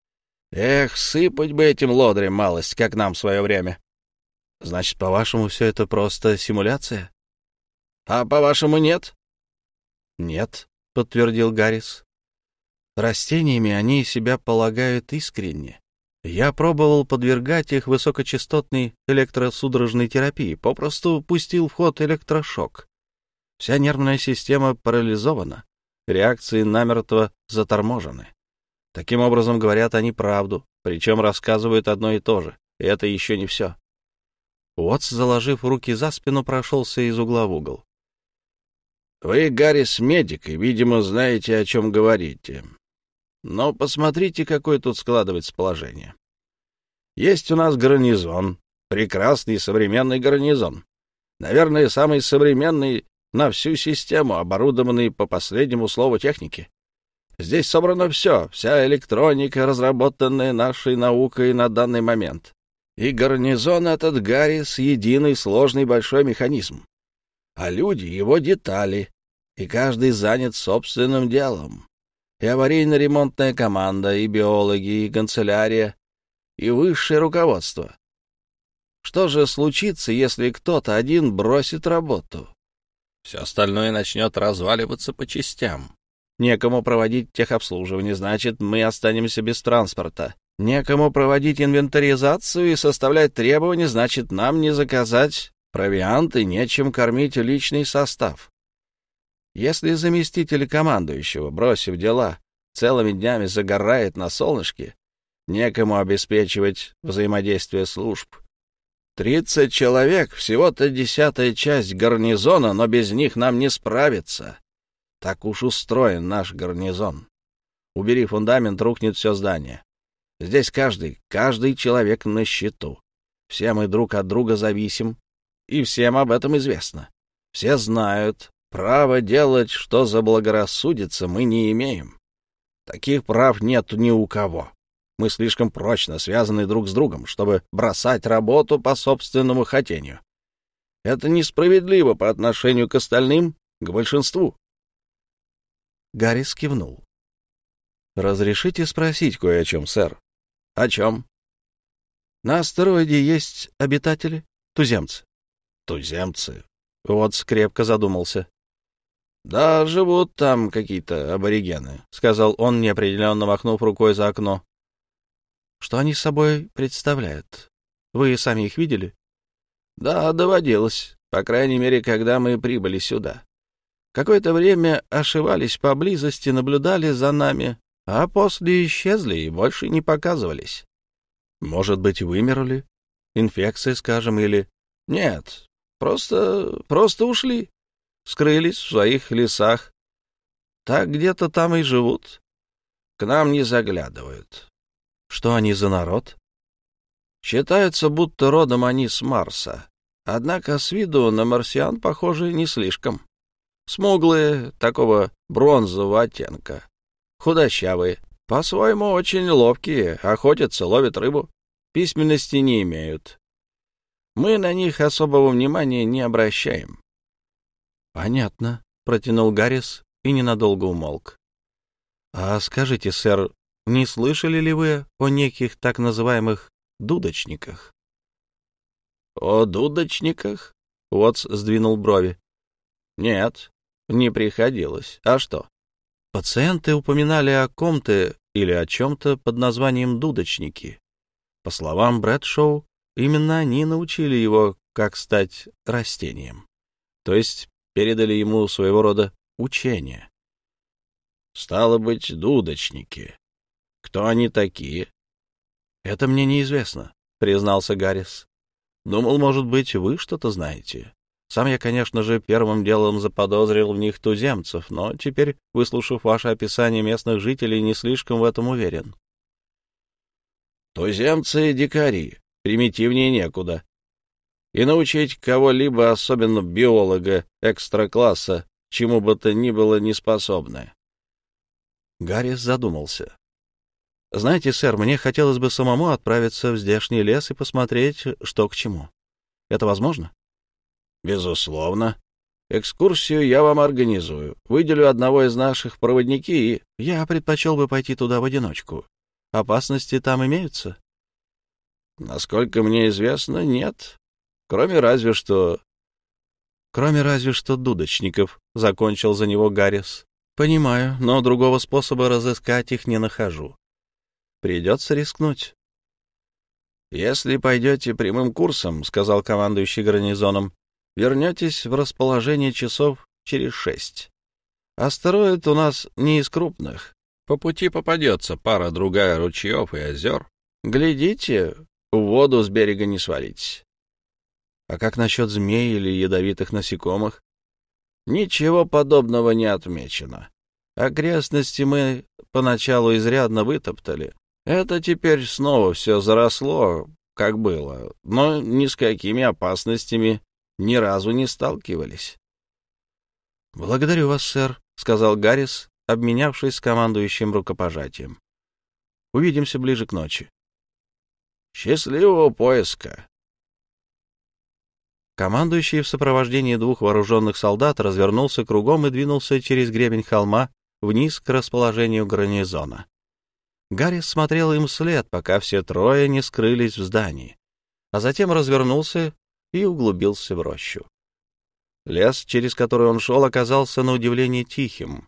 Эх, сыпать бы этим лодрем малость, как нам в свое время. Значит, по-вашему, все это просто симуляция? А по-вашему, нет? Нет, подтвердил Гаррис. Растениями они себя полагают искренне. Я пробовал подвергать их высокочастотной электросудорожной терапии, попросту пустил в ход электрошок. Вся нервная система парализована, реакции намертво заторможены. Таким образом, говорят они правду, причем рассказывают одно и то же, и это еще не все. Уотс, заложив руки за спину, прошелся из угла в угол. «Вы, Гаррис, медик, и, видимо, знаете, о чем говорите. Но посмотрите, какое тут складывается положение. Есть у нас гарнизон, прекрасный современный гарнизон. Наверное, самый современный на всю систему, оборудованный по последнему слову техники. Здесь собрано все, вся электроника, разработанная нашей наукой на данный момент. И гарнизон этот Гаррис — единый сложный большой механизм. А люди — его детали, и каждый занят собственным делом. И аварийно-ремонтная команда, и биологи, и канцелярия, и высшее руководство. Что же случится, если кто-то один бросит работу? Все остальное начнет разваливаться по частям. Некому проводить техобслуживание, значит, мы останемся без транспорта. Некому проводить инвентаризацию и составлять требования, значит, нам не заказать провиант и нечем кормить личный состав. Если заместитель командующего, бросив дела, целыми днями загорает на солнышке, некому обеспечивать взаимодействие служб. Тридцать человек, всего-то десятая часть гарнизона, но без них нам не справиться. Так уж устроен наш гарнизон. Убери фундамент, рухнет все здание. Здесь каждый, каждый человек на счету. Все мы друг от друга зависим, и всем об этом известно. Все знают, право делать, что заблагорассудится, мы не имеем. Таких прав нет ни у кого. Мы слишком прочно связаны друг с другом, чтобы бросать работу по собственному хотению. Это несправедливо по отношению к остальным, к большинству. Гаррис кивнул. «Разрешите спросить кое о чем, сэр?» «О чем?» «На астероиде есть обитатели, туземцы». «Туземцы?» Вот скрепко задумался. «Да, живут там какие-то аборигены», — сказал он, неопределенно махнув рукой за окно. «Что они собой представляют? Вы сами их видели?» «Да, доводилось. По крайней мере, когда мы прибыли сюда. Какое-то время ошивались поблизости, наблюдали за нами, а после исчезли и больше не показывались. Может быть, вымерли? Инфекция, скажем, или... Нет, просто... просто ушли. Скрылись в своих лесах. Так где-то там и живут. К нам не заглядывают. Что они за народ? Считается, будто родом они с Марса. Однако с виду на марсиан похожи не слишком. Смуглые, такого бронзового оттенка. Худощавые. По-своему очень ловкие, охотятся, ловят рыбу. Письменности не имеют. Мы на них особого внимания не обращаем. — Понятно, — протянул Гаррис и ненадолго умолк. — А скажите, сэр, не слышали ли вы о неких так называемых дудочниках? — О дудочниках? — Уотс сдвинул брови. — Нет, не приходилось. А что? Пациенты упоминали о ком-то или о чем-то под названием «дудочники». По словам Брэдшоу, именно они научили его, как стать растением. То есть передали ему своего рода учение. Стало быть, дудочники. Кто они такие? Это мне неизвестно, признался Гаррис. Думал, может быть, вы что-то знаете. Сам я, конечно же, первым делом заподозрил в них туземцев, но теперь, выслушав ваше описание местных жителей, не слишком в этом уверен. Туземцы — дикари, примитивнее некуда. И научить кого-либо, особенно биолога экстра-класса, чему бы то ни было не способны. Гаррис задумался. «Знаете, сэр, мне хотелось бы самому отправиться в здешний лес и посмотреть, что к чему. Это возможно?» Безусловно. Экскурсию я вам организую. Выделю одного из наших проводники и... Я предпочел бы пойти туда в одиночку. Опасности там имеются? Насколько мне известно, нет. Кроме разве что... Кроме разве что дудочников, — закончил за него Гаррис. Понимаю, но другого способа разыскать их не нахожу. Придется рискнуть. «Если пойдете прямым курсом, — сказал командующий гарнизоном, вернетесь в расположение часов через шесть. Астероид у нас не из крупных. По пути попадется пара-другая ручьев и озер. Глядите, в воду с берега не свалитесь. А как насчет змей или ядовитых насекомых? Ничего подобного не отмечено. Окрестности мы поначалу изрядно вытоптали. Это теперь снова все заросло, как было, но ни с какими опасностями ни разу не сталкивались. — Благодарю вас, сэр, — сказал Гаррис обменявшись с командующим рукопожатием. Увидимся ближе к ночи. Счастливого поиска! Командующий в сопровождении двух вооруженных солдат развернулся кругом и двинулся через гребень холма вниз к расположению гарнизона. Гаррис смотрел им вслед, пока все трое не скрылись в здании, а затем развернулся и углубился в рощу. Лес, через который он шел, оказался на удивление тихим.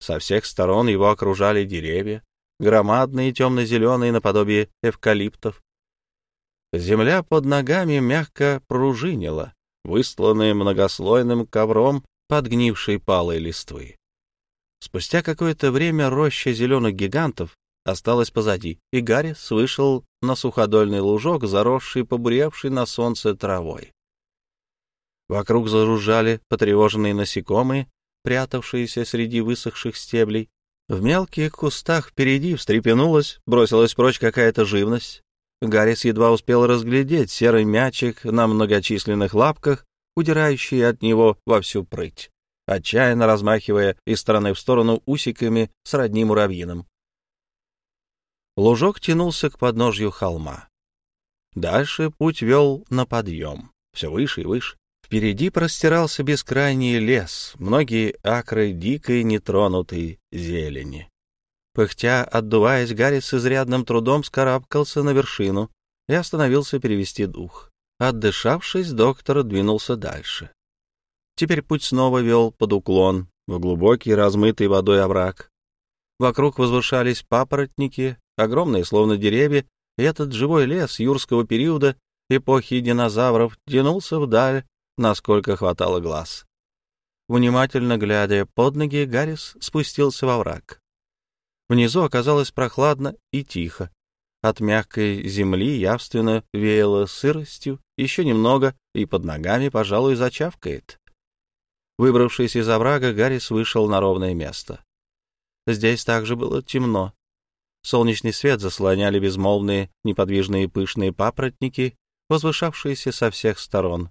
Со всех сторон его окружали деревья, громадные темно-зеленые наподобие эвкалиптов, Земля под ногами мягко пружинила, выстланная многослойным ковром подгнившей палой листвы. Спустя какое-то время роща зеленых гигантов осталась позади, и Гаррис вышел на суходольный лужок, заросший, побуревший на солнце травой. Вокруг заружали потревоженные насекомые, прятавшиеся среди высохших стеблей. В мелких кустах впереди встрепенулась, бросилась прочь какая-то живность. Гаррис едва успел разглядеть серый мячик на многочисленных лапках, удирающий от него во всю прыть, отчаянно размахивая из стороны в сторону усиками с родним муравьиным. Лужок тянулся к подножью холма. Дальше путь вел на подъем, все выше и выше. Впереди простирался бескрайний лес, многие акры дикой нетронутой зелени. Пыхтя, отдуваясь, Гарри с изрядным трудом скарабкался на вершину и остановился перевести дух. Отдышавшись, доктор двинулся дальше. Теперь путь снова вел под уклон, в глубокий, размытый водой овраг. Вокруг возвышались папоротники, огромные, словно деревья, этот живой лес юрского периода эпохи динозавров тянулся вдаль, насколько хватало глаз. Внимательно глядя под ноги, Гаррис спустился во враг. Внизу оказалось прохладно и тихо. От мягкой земли явственно веяло сыростью, еще немного, и под ногами, пожалуй, зачавкает. Выбравшись из оврага, Гаррис вышел на ровное место. Здесь также было темно. Солнечный свет заслоняли безмолвные, неподвижные пышные папоротники, возвышавшиеся со всех сторон.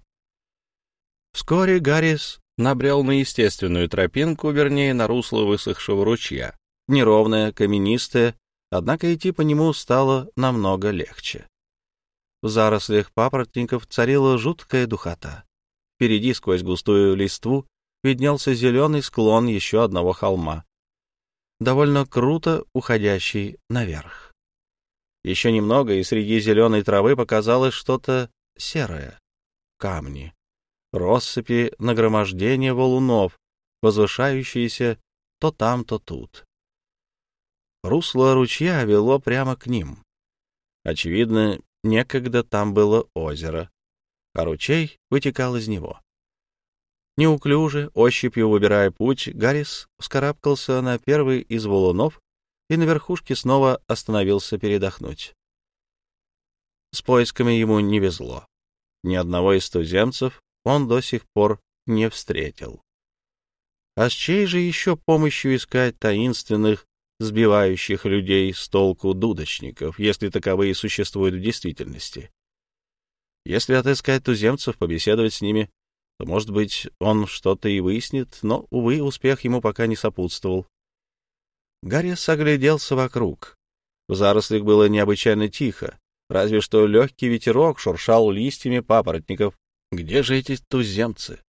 Вскоре Гаррис набрел на естественную тропинку, вернее, на русло высохшего ручья неровное, каменистое, однако идти по нему стало намного легче. В зарослях папоротников царила жуткая духота. Впереди, сквозь густую листву, виднелся зеленый склон еще одного холма, довольно круто уходящий наверх. Еще немного, и среди зеленой травы показалось что-то серое. Камни, россыпи нагромождения валунов, возвышающиеся то там, то тут. Русло ручья вело прямо к ним. Очевидно, некогда там было озеро, а ручей вытекал из него. Неуклюже, ощупью выбирая путь, Гаррис вскарабкался на первый из валунов и на верхушке снова остановился передохнуть. С поисками ему не везло. Ни одного из туземцев он до сих пор не встретил. А с чьей же еще помощью искать таинственных сбивающих людей с толку дудочников, если таковые существуют в действительности. Если отыскать туземцев, побеседовать с ними, то, может быть, он что-то и выяснит, но, увы, успех ему пока не сопутствовал. Гаррис огляделся вокруг. В зарослях было необычайно тихо, разве что легкий ветерок шуршал листьями папоротников. Где же эти туземцы?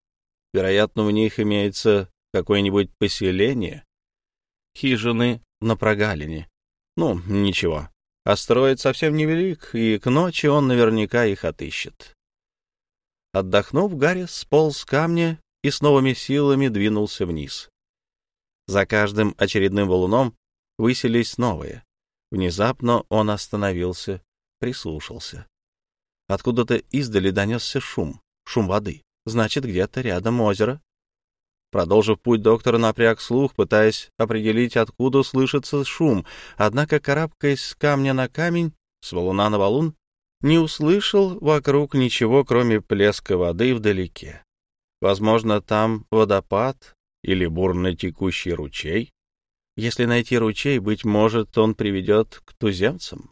Вероятно, в них имеется какое-нибудь поселение, хижины на прогалине. Ну, ничего. Астероид совсем невелик, и к ночи он наверняка их отыщет. Отдохнув, Гарри сполз с камня и с новыми силами двинулся вниз. За каждым очередным валуном выселись новые. Внезапно он остановился, прислушался. Откуда-то издали донесся шум, шум воды. Значит, где-то рядом озеро. Продолжив путь, доктор напряг слух, пытаясь определить, откуда слышится шум, однако, карабкаясь с камня на камень, с валуна на валун, не услышал вокруг ничего, кроме плеска воды вдалеке. Возможно, там водопад или бурно текущий ручей. Если найти ручей, быть может, он приведет к туземцам.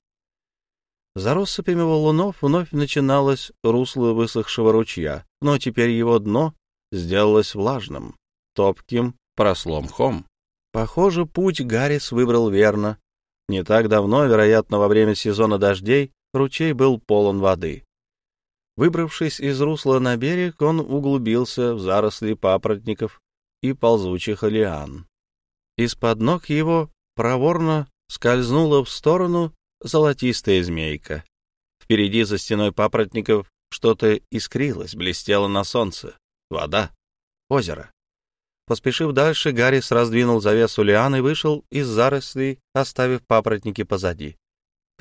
За россыпями валунов вновь начиналось русло высохшего ручья, но теперь его дно сделалось влажным топким прослом хом. Похоже, путь Гаррис выбрал верно. Не так давно, вероятно, во время сезона дождей, ручей был полон воды. Выбравшись из русла на берег, он углубился в заросли папоротников и ползучих лиан. Из-под ног его проворно скользнула в сторону золотистая змейка. Впереди за стеной папоротников что-то искрилось, блестело на солнце. Вода. Озеро. Поспешив дальше, Гаррис раздвинул завесу лиан и вышел из зарослей, оставив папоротники позади.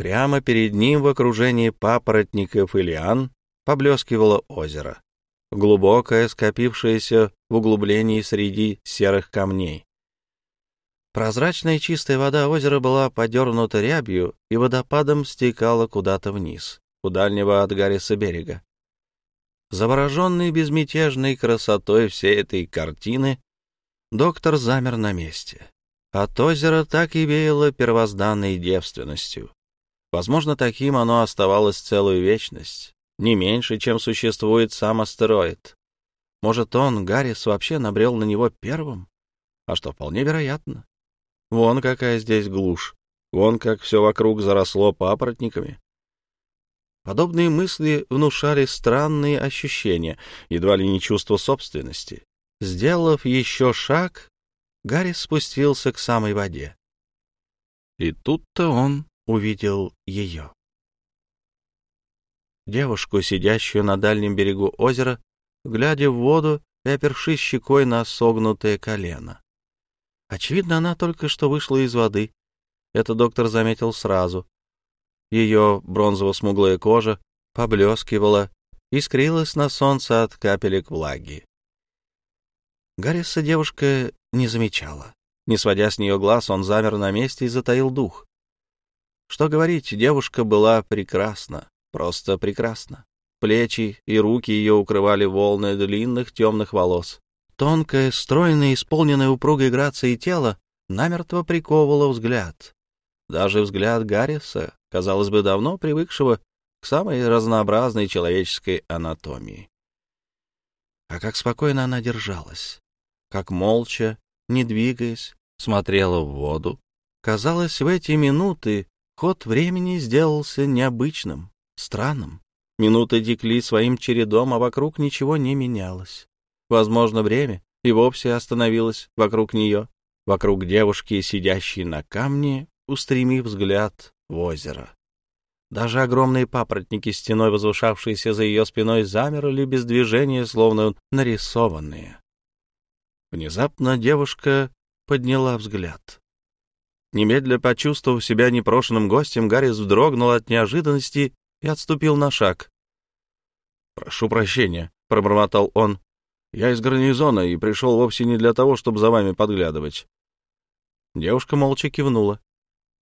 Прямо перед ним в окружении папоротников и лиан поблескивало озеро, глубокое, скопившееся в углублении среди серых камней. Прозрачная чистая вода озера была подернута рябью и водопадом стекала куда-то вниз, у дальнего от Гарриса берега. Завороженный безмятежной красотой всей этой картины, доктор замер на месте. От озера так и веяло первозданной девственностью. Возможно, таким оно оставалось целую вечность, не меньше, чем существует сам астероид. Может, он, Гаррис, вообще набрел на него первым? А что вполне вероятно. Вон какая здесь глушь, вон как все вокруг заросло папоротниками. Подобные мысли внушали странные ощущения, едва ли не чувство собственности. Сделав еще шаг, Гарри спустился к самой воде. И тут-то он увидел ее. Девушку, сидящую на дальнем берегу озера, глядя в воду и опершись щекой на согнутое колено. Очевидно, она только что вышла из воды. Это доктор заметил сразу. Ее бронзово-смуглая кожа поблескивала, искрилась на солнце от капелек влаги. Гарриса девушка не замечала. Не сводя с нее глаз, он замер на месте и затаил дух. Что говорить, девушка была прекрасна, просто прекрасна. Плечи и руки ее укрывали волны длинных темных волос. Тонкое, стройное, исполненное упругой грацией тело намертво приковывало взгляд. Даже взгляд Гарриса, казалось бы, давно привыкшего к самой разнообразной человеческой анатомии. А как спокойно она держалась, как молча, не двигаясь, смотрела в воду. Казалось, в эти минуты ход времени сделался необычным, странным. Минуты текли своим чередом, а вокруг ничего не менялось. Возможно, время и вовсе остановилось вокруг нее, вокруг девушки, сидящей на камне устремив взгляд в озеро. Даже огромные папоротники, стеной возвышавшиеся за ее спиной, замерли без движения, словно нарисованные. Внезапно девушка подняла взгляд. Немедля почувствовав себя непрошенным гостем, Гаррис вздрогнул от неожиданности и отступил на шаг. «Прошу прощения», — пробормотал он. «Я из гарнизона и пришел вовсе не для того, чтобы за вами подглядывать». Девушка молча кивнула.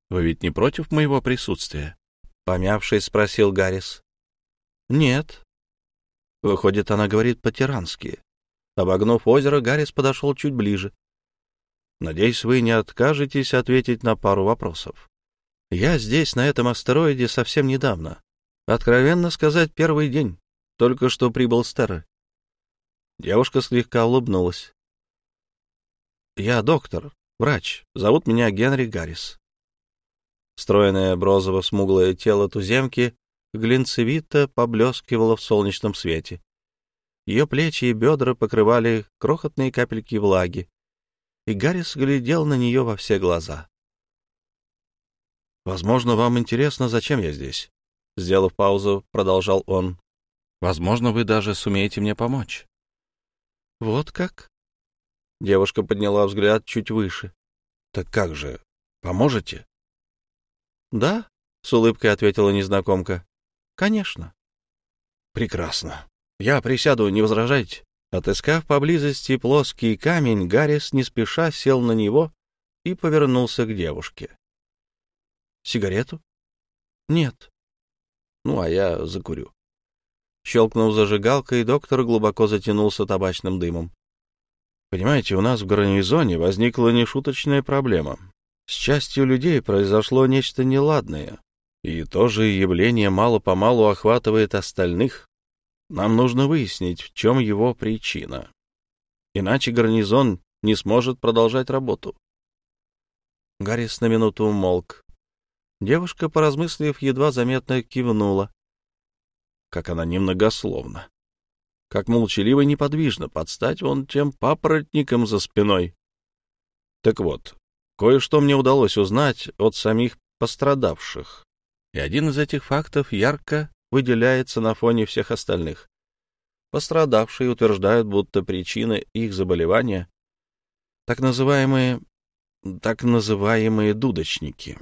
Вы ведь не против моего присутствия? Помявшись, спросил Гаррис. Нет. Выходит, она говорит по-тирански. Обогнув озеро, Гаррис подошел чуть ближе. Надеюсь, вы не откажетесь ответить на пару вопросов. Я здесь, на этом астероиде, совсем недавно. Откровенно сказать, первый день. Только что прибыл с. Девушка слегка улыбнулась. Я доктор, врач. Зовут меня Генри Гаррис. Стройное бронзово-смуглое тело туземки глинцевито поблескивало в солнечном свете. Ее плечи и бедра покрывали крохотные капельки влаги, и Гаррис глядел на нее во все глаза. «Возможно, вам интересно, зачем я здесь?» Сделав паузу, продолжал он. «Возможно, вы даже сумеете мне помочь». «Вот как?» Девушка подняла взгляд чуть выше. «Так как же, поможете?» «Да», — с улыбкой ответила незнакомка. «Конечно». «Прекрасно. Я присяду, не возражайте». Отыскав поблизости плоский камень, Гаррис не спеша сел на него и повернулся к девушке. «Сигарету?» «Нет». «Ну, а я закурю». Щелкнув зажигалкой, доктор глубоко затянулся табачным дымом. «Понимаете, у нас в гарнизоне возникла нешуточная проблема. С частью людей произошло нечто неладное, и то же явление мало-помалу охватывает остальных. Нам нужно выяснить, в чем его причина. Иначе гарнизон не сможет продолжать работу. Гаррис на минуту умолк. Девушка, поразмыслив, едва заметно кивнула. Как она немногословна. Как молчаливо и неподвижно, подстать вон тем папоротником за спиной. Так вот, кое-что мне удалось узнать от самих пострадавших. И один из этих фактов ярко выделяется на фоне всех остальных. Пострадавшие утверждают, будто причина их заболевания — так называемые, так называемые дудочники.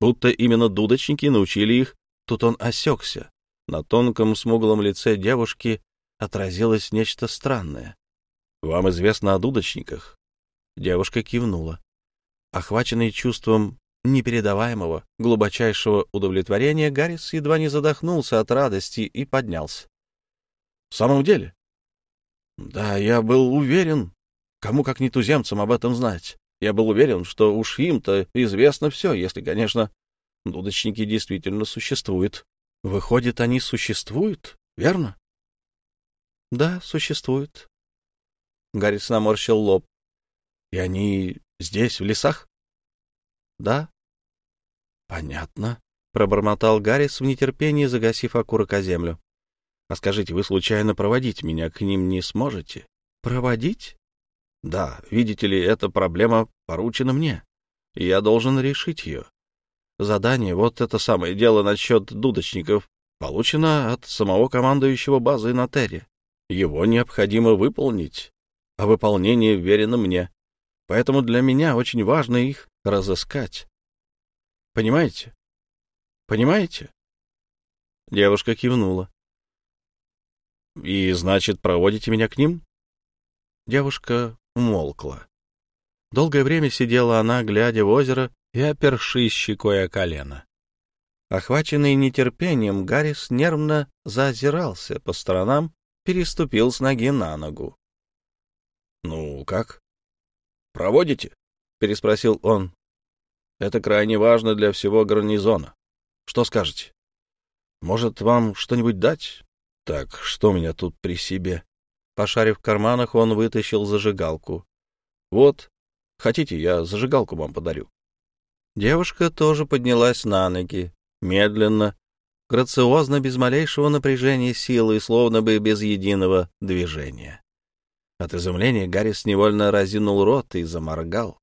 Будто именно дудочники научили их, тут он осекся. На тонком смуглом лице девушки отразилось нечто странное. «Вам известно о дудочниках?» Девушка кивнула. Охваченный чувством непередаваемого, глубочайшего удовлетворения, Гаррис едва не задохнулся от радости и поднялся. — В самом деле? — Да, я был уверен. Кому, как не туземцам, об этом знать. Я был уверен, что уж им-то известно все, если, конечно, дудочники действительно существуют. Выходит, они существуют, верно? — Да, существуют. Гаррис наморщил лоб. — И они здесь, в лесах? — Да, — Понятно, — пробормотал Гаррис в нетерпении, загасив окурок о землю. — А скажите, вы случайно проводить меня к ним не сможете? — Проводить? — Да, видите ли, эта проблема поручена мне, и я должен решить ее. Задание, вот это самое дело насчет дудочников, получено от самого командующего базы на Терре. Его необходимо выполнить, а выполнение верено мне. Поэтому для меня очень важно их разыскать. Понимаете? Понимаете? Девушка кивнула. И, значит, проводите меня к ним? Девушка умолкла. Долгое время сидела она, глядя в озеро и опершись щекой о колено. Охваченный нетерпением, Гаррис нервно заозирался по сторонам, переступил с ноги на ногу. — Ну, как? — Проводите? — переспросил он. Это крайне важно для всего гарнизона. Что скажете? Может, вам что-нибудь дать? Так, что у меня тут при себе? Пошарив в карманах, он вытащил зажигалку. Вот, хотите, я зажигалку вам подарю. Девушка тоже поднялась на ноги, медленно, грациозно, без малейшего напряжения силы и словно бы без единого движения. От изумления Гаррис невольно разинул рот и заморгал.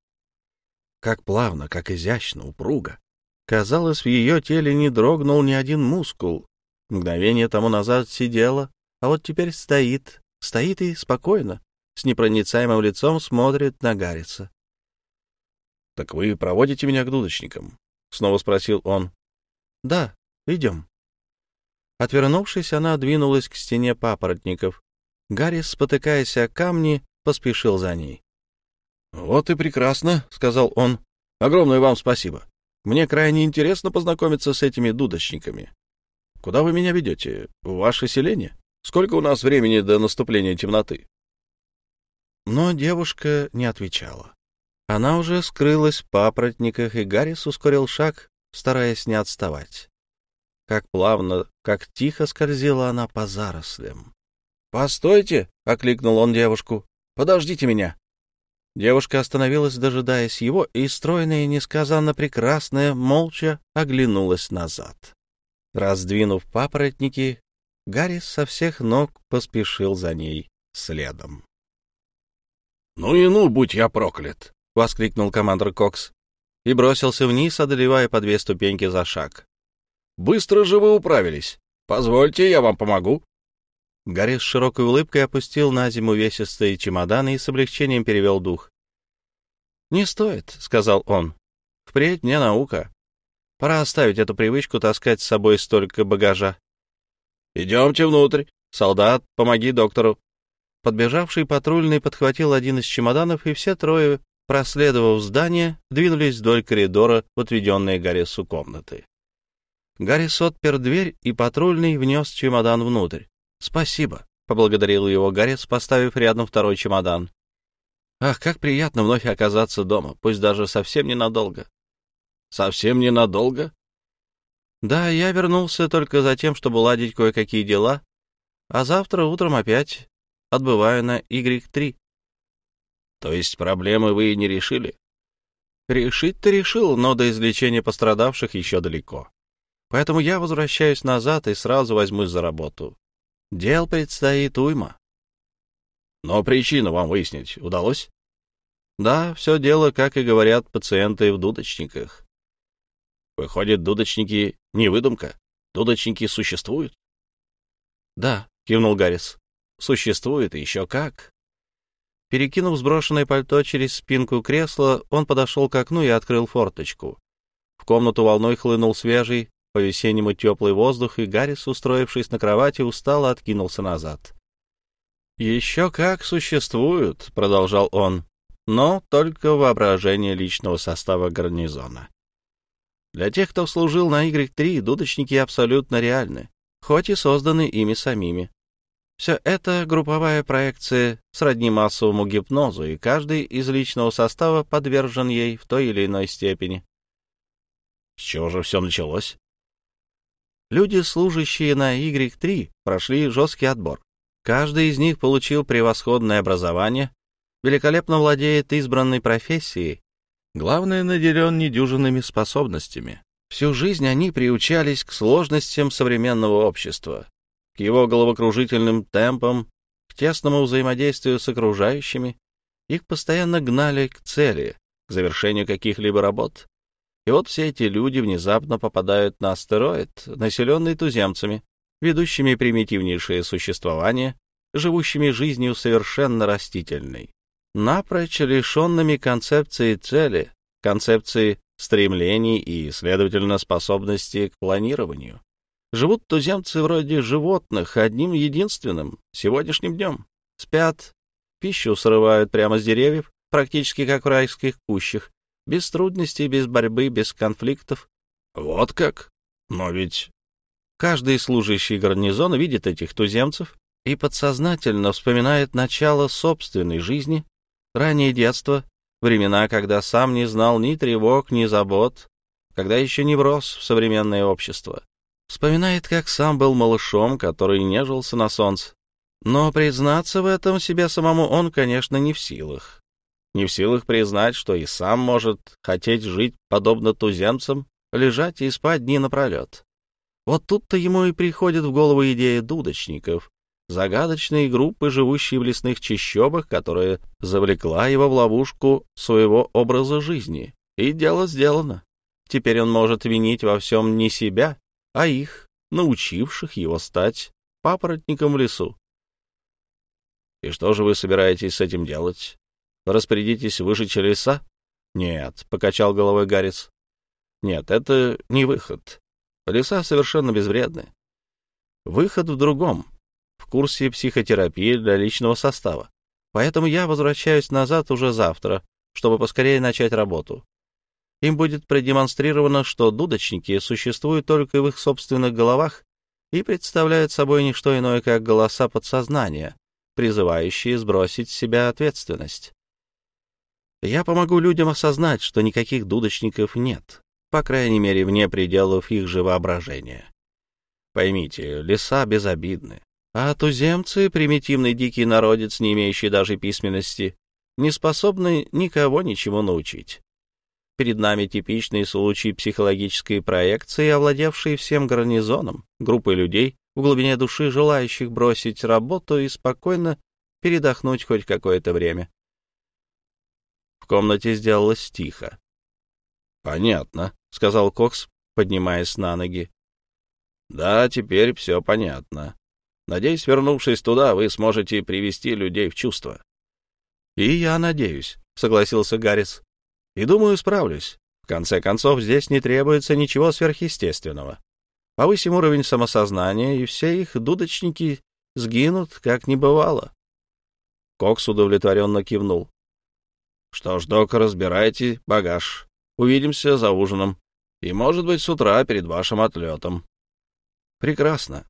Как плавно, как изящно, упруго. Казалось, в ее теле не дрогнул ни один мускул. Мгновение тому назад сидела, а вот теперь стоит, стоит и спокойно, с непроницаемым лицом смотрит на Гарриса. — Так вы проводите меня к дудочникам? — снова спросил он. — Да, идем. Отвернувшись, она двинулась к стене папоротников. Гаррис, спотыкаясь о камни, поспешил за ней. «Вот и прекрасно», — сказал он. «Огромное вам спасибо. Мне крайне интересно познакомиться с этими дудочниками. Куда вы меня ведете? В ваше селение? Сколько у нас времени до наступления темноты?» Но девушка не отвечала. Она уже скрылась в папоротниках, и Гаррис ускорил шаг, стараясь не отставать. Как плавно, как тихо скользила она по зарослям. «Постойте!» — окликнул он девушку. «Подождите меня!» Девушка остановилась, дожидаясь его, и стройная и несказанно прекрасная молча оглянулась назад. Раздвинув папоротники, Гарри со всех ног поспешил за ней следом. — Ну и ну, будь я проклят! — воскликнул командор Кокс и бросился вниз, одолевая по две ступеньки за шаг. — Быстро же вы управились! Позвольте, я вам помогу! Гарри с широкой улыбкой опустил на зиму весистые чемоданы и с облегчением перевел дух. «Не стоит», — сказал он. «Впредь мне наука. Пора оставить эту привычку таскать с собой столько багажа». «Идемте внутрь. Солдат, помоги доктору». Подбежавший патрульный подхватил один из чемоданов, и все трое, проследовав здание, двинулись вдоль коридора в отведенные Гаррису комнаты. Гаррис отпер дверь, и патрульный внес чемодан внутрь. «Спасибо», — поблагодарил его Гаррис, поставив рядом второй чемодан. «Ах, как приятно вновь оказаться дома, пусть даже совсем ненадолго». «Совсем ненадолго?» «Да, я вернулся только за тем, чтобы ладить кое-какие дела, а завтра утром опять отбываю на Y3». «То есть проблемы вы не решили?» Решить-то решил, но до излечения пострадавших еще далеко. Поэтому я возвращаюсь назад и сразу возьмусь за работу. Дел предстоит уйма. Но причину вам выяснить удалось? Да, все дело, как и говорят пациенты в дудочниках. Выходит, дудочники не выдумка? Дудочники существуют? Да, кивнул Гаррис. Существует еще как. Перекинув сброшенное пальто через спинку кресла, он подошел к окну и открыл форточку. В комнату волной хлынул свежий, по-весеннему теплый воздух, и Гаррис, устроившись на кровати, устало откинулся назад. «Еще как существуют», — продолжал он, — «но только воображение личного состава гарнизона. Для тех, кто служил на Y3, дудочники абсолютно реальны, хоть и созданы ими самими. Все это групповая проекция сродни массовому гипнозу, и каждый из личного состава подвержен ей в той или иной степени. С чего же все началось? Люди, служащие на Y3, прошли жесткий отбор. Каждый из них получил превосходное образование, великолепно владеет избранной профессией, главное, наделен недюжинными способностями. Всю жизнь они приучались к сложностям современного общества, к его головокружительным темпам, к тесному взаимодействию с окружающими. Их постоянно гнали к цели, к завершению каких-либо работ. И вот все эти люди внезапно попадают на астероид, населенный туземцами, ведущими примитивнейшее существование, живущими жизнью совершенно растительной, напрочь лишенными концепции цели, концепции стремлений и, следовательно, способности к планированию. Живут туземцы вроде животных одним единственным, сегодняшним днем. Спят, пищу срывают прямо с деревьев, практически как в райских кущах, без трудностей, без борьбы, без конфликтов. Вот как? Но ведь... Каждый служащий гарнизона видит этих туземцев и подсознательно вспоминает начало собственной жизни, раннее детство, времена, когда сам не знал ни тревог, ни забот, когда еще не врос в современное общество. Вспоминает, как сам был малышом, который нежился на солнце. Но признаться в этом себе самому он, конечно, не в силах. Не в силах признать, что и сам может хотеть жить подобно туземцам, лежать и спать дни напролет. Вот тут-то ему и приходит в голову идея дудочников, загадочной группы, живущей в лесных чащобах, которая завлекла его в ловушку своего образа жизни. И дело сделано. Теперь он может винить во всем не себя, а их, научивших его стать папоротником в лесу. И что же вы собираетесь с этим делать? Распорядитесь выжечь леса? Нет, — покачал головой Гаррис. Нет, это не выход. Леса совершенно безвредны. Выход в другом, в курсе психотерапии для личного состава. Поэтому я возвращаюсь назад уже завтра, чтобы поскорее начать работу. Им будет продемонстрировано, что дудочники существуют только в их собственных головах и представляют собой не что иное, как голоса подсознания, призывающие сбросить с себя ответственность. Я помогу людям осознать, что никаких дудочников нет, по крайней мере, вне пределов их же воображения. Поймите, леса безобидны, а туземцы, примитивный дикий народец, не имеющий даже письменности, не способны никого ничему научить. Перед нами типичный случай психологической проекции, овладевшей всем гарнизоном, группой людей, в глубине души желающих бросить работу и спокойно передохнуть хоть какое-то время. В комнате сделалось тихо. — Понятно, — сказал Кокс, поднимаясь на ноги. — Да, теперь все понятно. Надеюсь, вернувшись туда, вы сможете привести людей в чувство. — И я надеюсь, — согласился Гаррис. И думаю, справлюсь. В конце концов, здесь не требуется ничего сверхъестественного. Повысим уровень самосознания, и все их дудочники сгинут, как не бывало. Кокс удовлетворенно кивнул. — Что ж, док, разбирайте багаж. Увидимся за ужином. И, может быть, с утра перед вашим отлетом. — Прекрасно.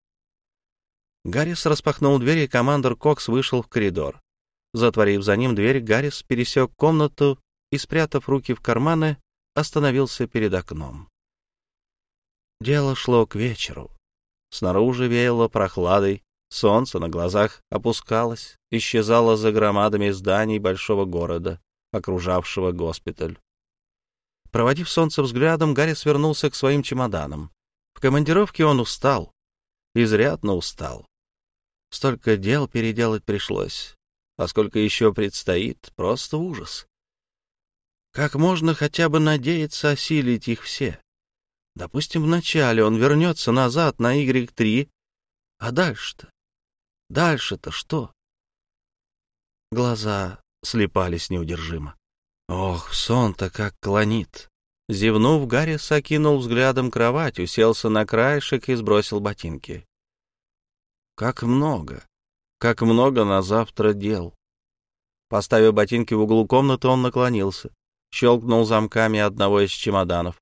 Гаррис распахнул дверь, и командор Кокс вышел в коридор. Затворив за ним дверь, Гаррис пересек комнату и, спрятав руки в карманы, остановился перед окном. Дело шло к вечеру. Снаружи веяло прохладой, солнце на глазах опускалось, исчезало за громадами зданий большого города, окружавшего госпиталь. Проводив солнце взглядом, Гарри свернулся к своим чемоданам. В командировке он устал, изрядно устал. Столько дел переделать пришлось, а сколько еще предстоит, просто ужас. Как можно хотя бы надеяться осилить их все? Допустим, вначале он вернется назад на Y3, а дальше-то? Дальше-то что? Глаза слепались неудержимо. Ох, сон-то как клонит. Зевнув, Гаррис окинул взглядом кровать, уселся на краешек и сбросил ботинки. Как много, как много на завтра дел. Поставив ботинки в углу комнаты, он наклонился, щелкнул замками одного из чемоданов,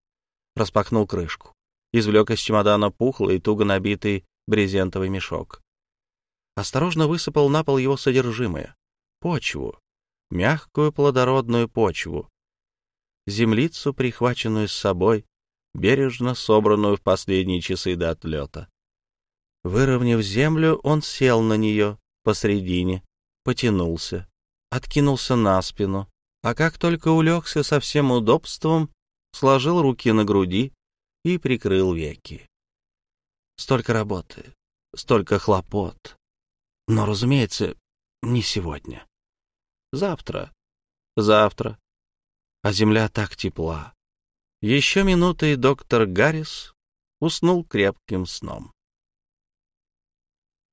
распахнул крышку, извлек из чемодана пухлый, туго набитый брезентовый мешок. Осторожно высыпал на пол его содержимое — почву, мягкую плодородную почву, землицу, прихваченную с собой, бережно собранную в последние часы до отлета. Выровняв землю, он сел на нее посредине, потянулся, откинулся на спину, а как только улегся со всем удобством, сложил руки на груди и прикрыл веки. Столько работы, столько хлопот. Но, разумеется, не сегодня. Завтра, завтра. А земля так тепла. Еще минуты, и доктор Гаррис уснул крепким сном.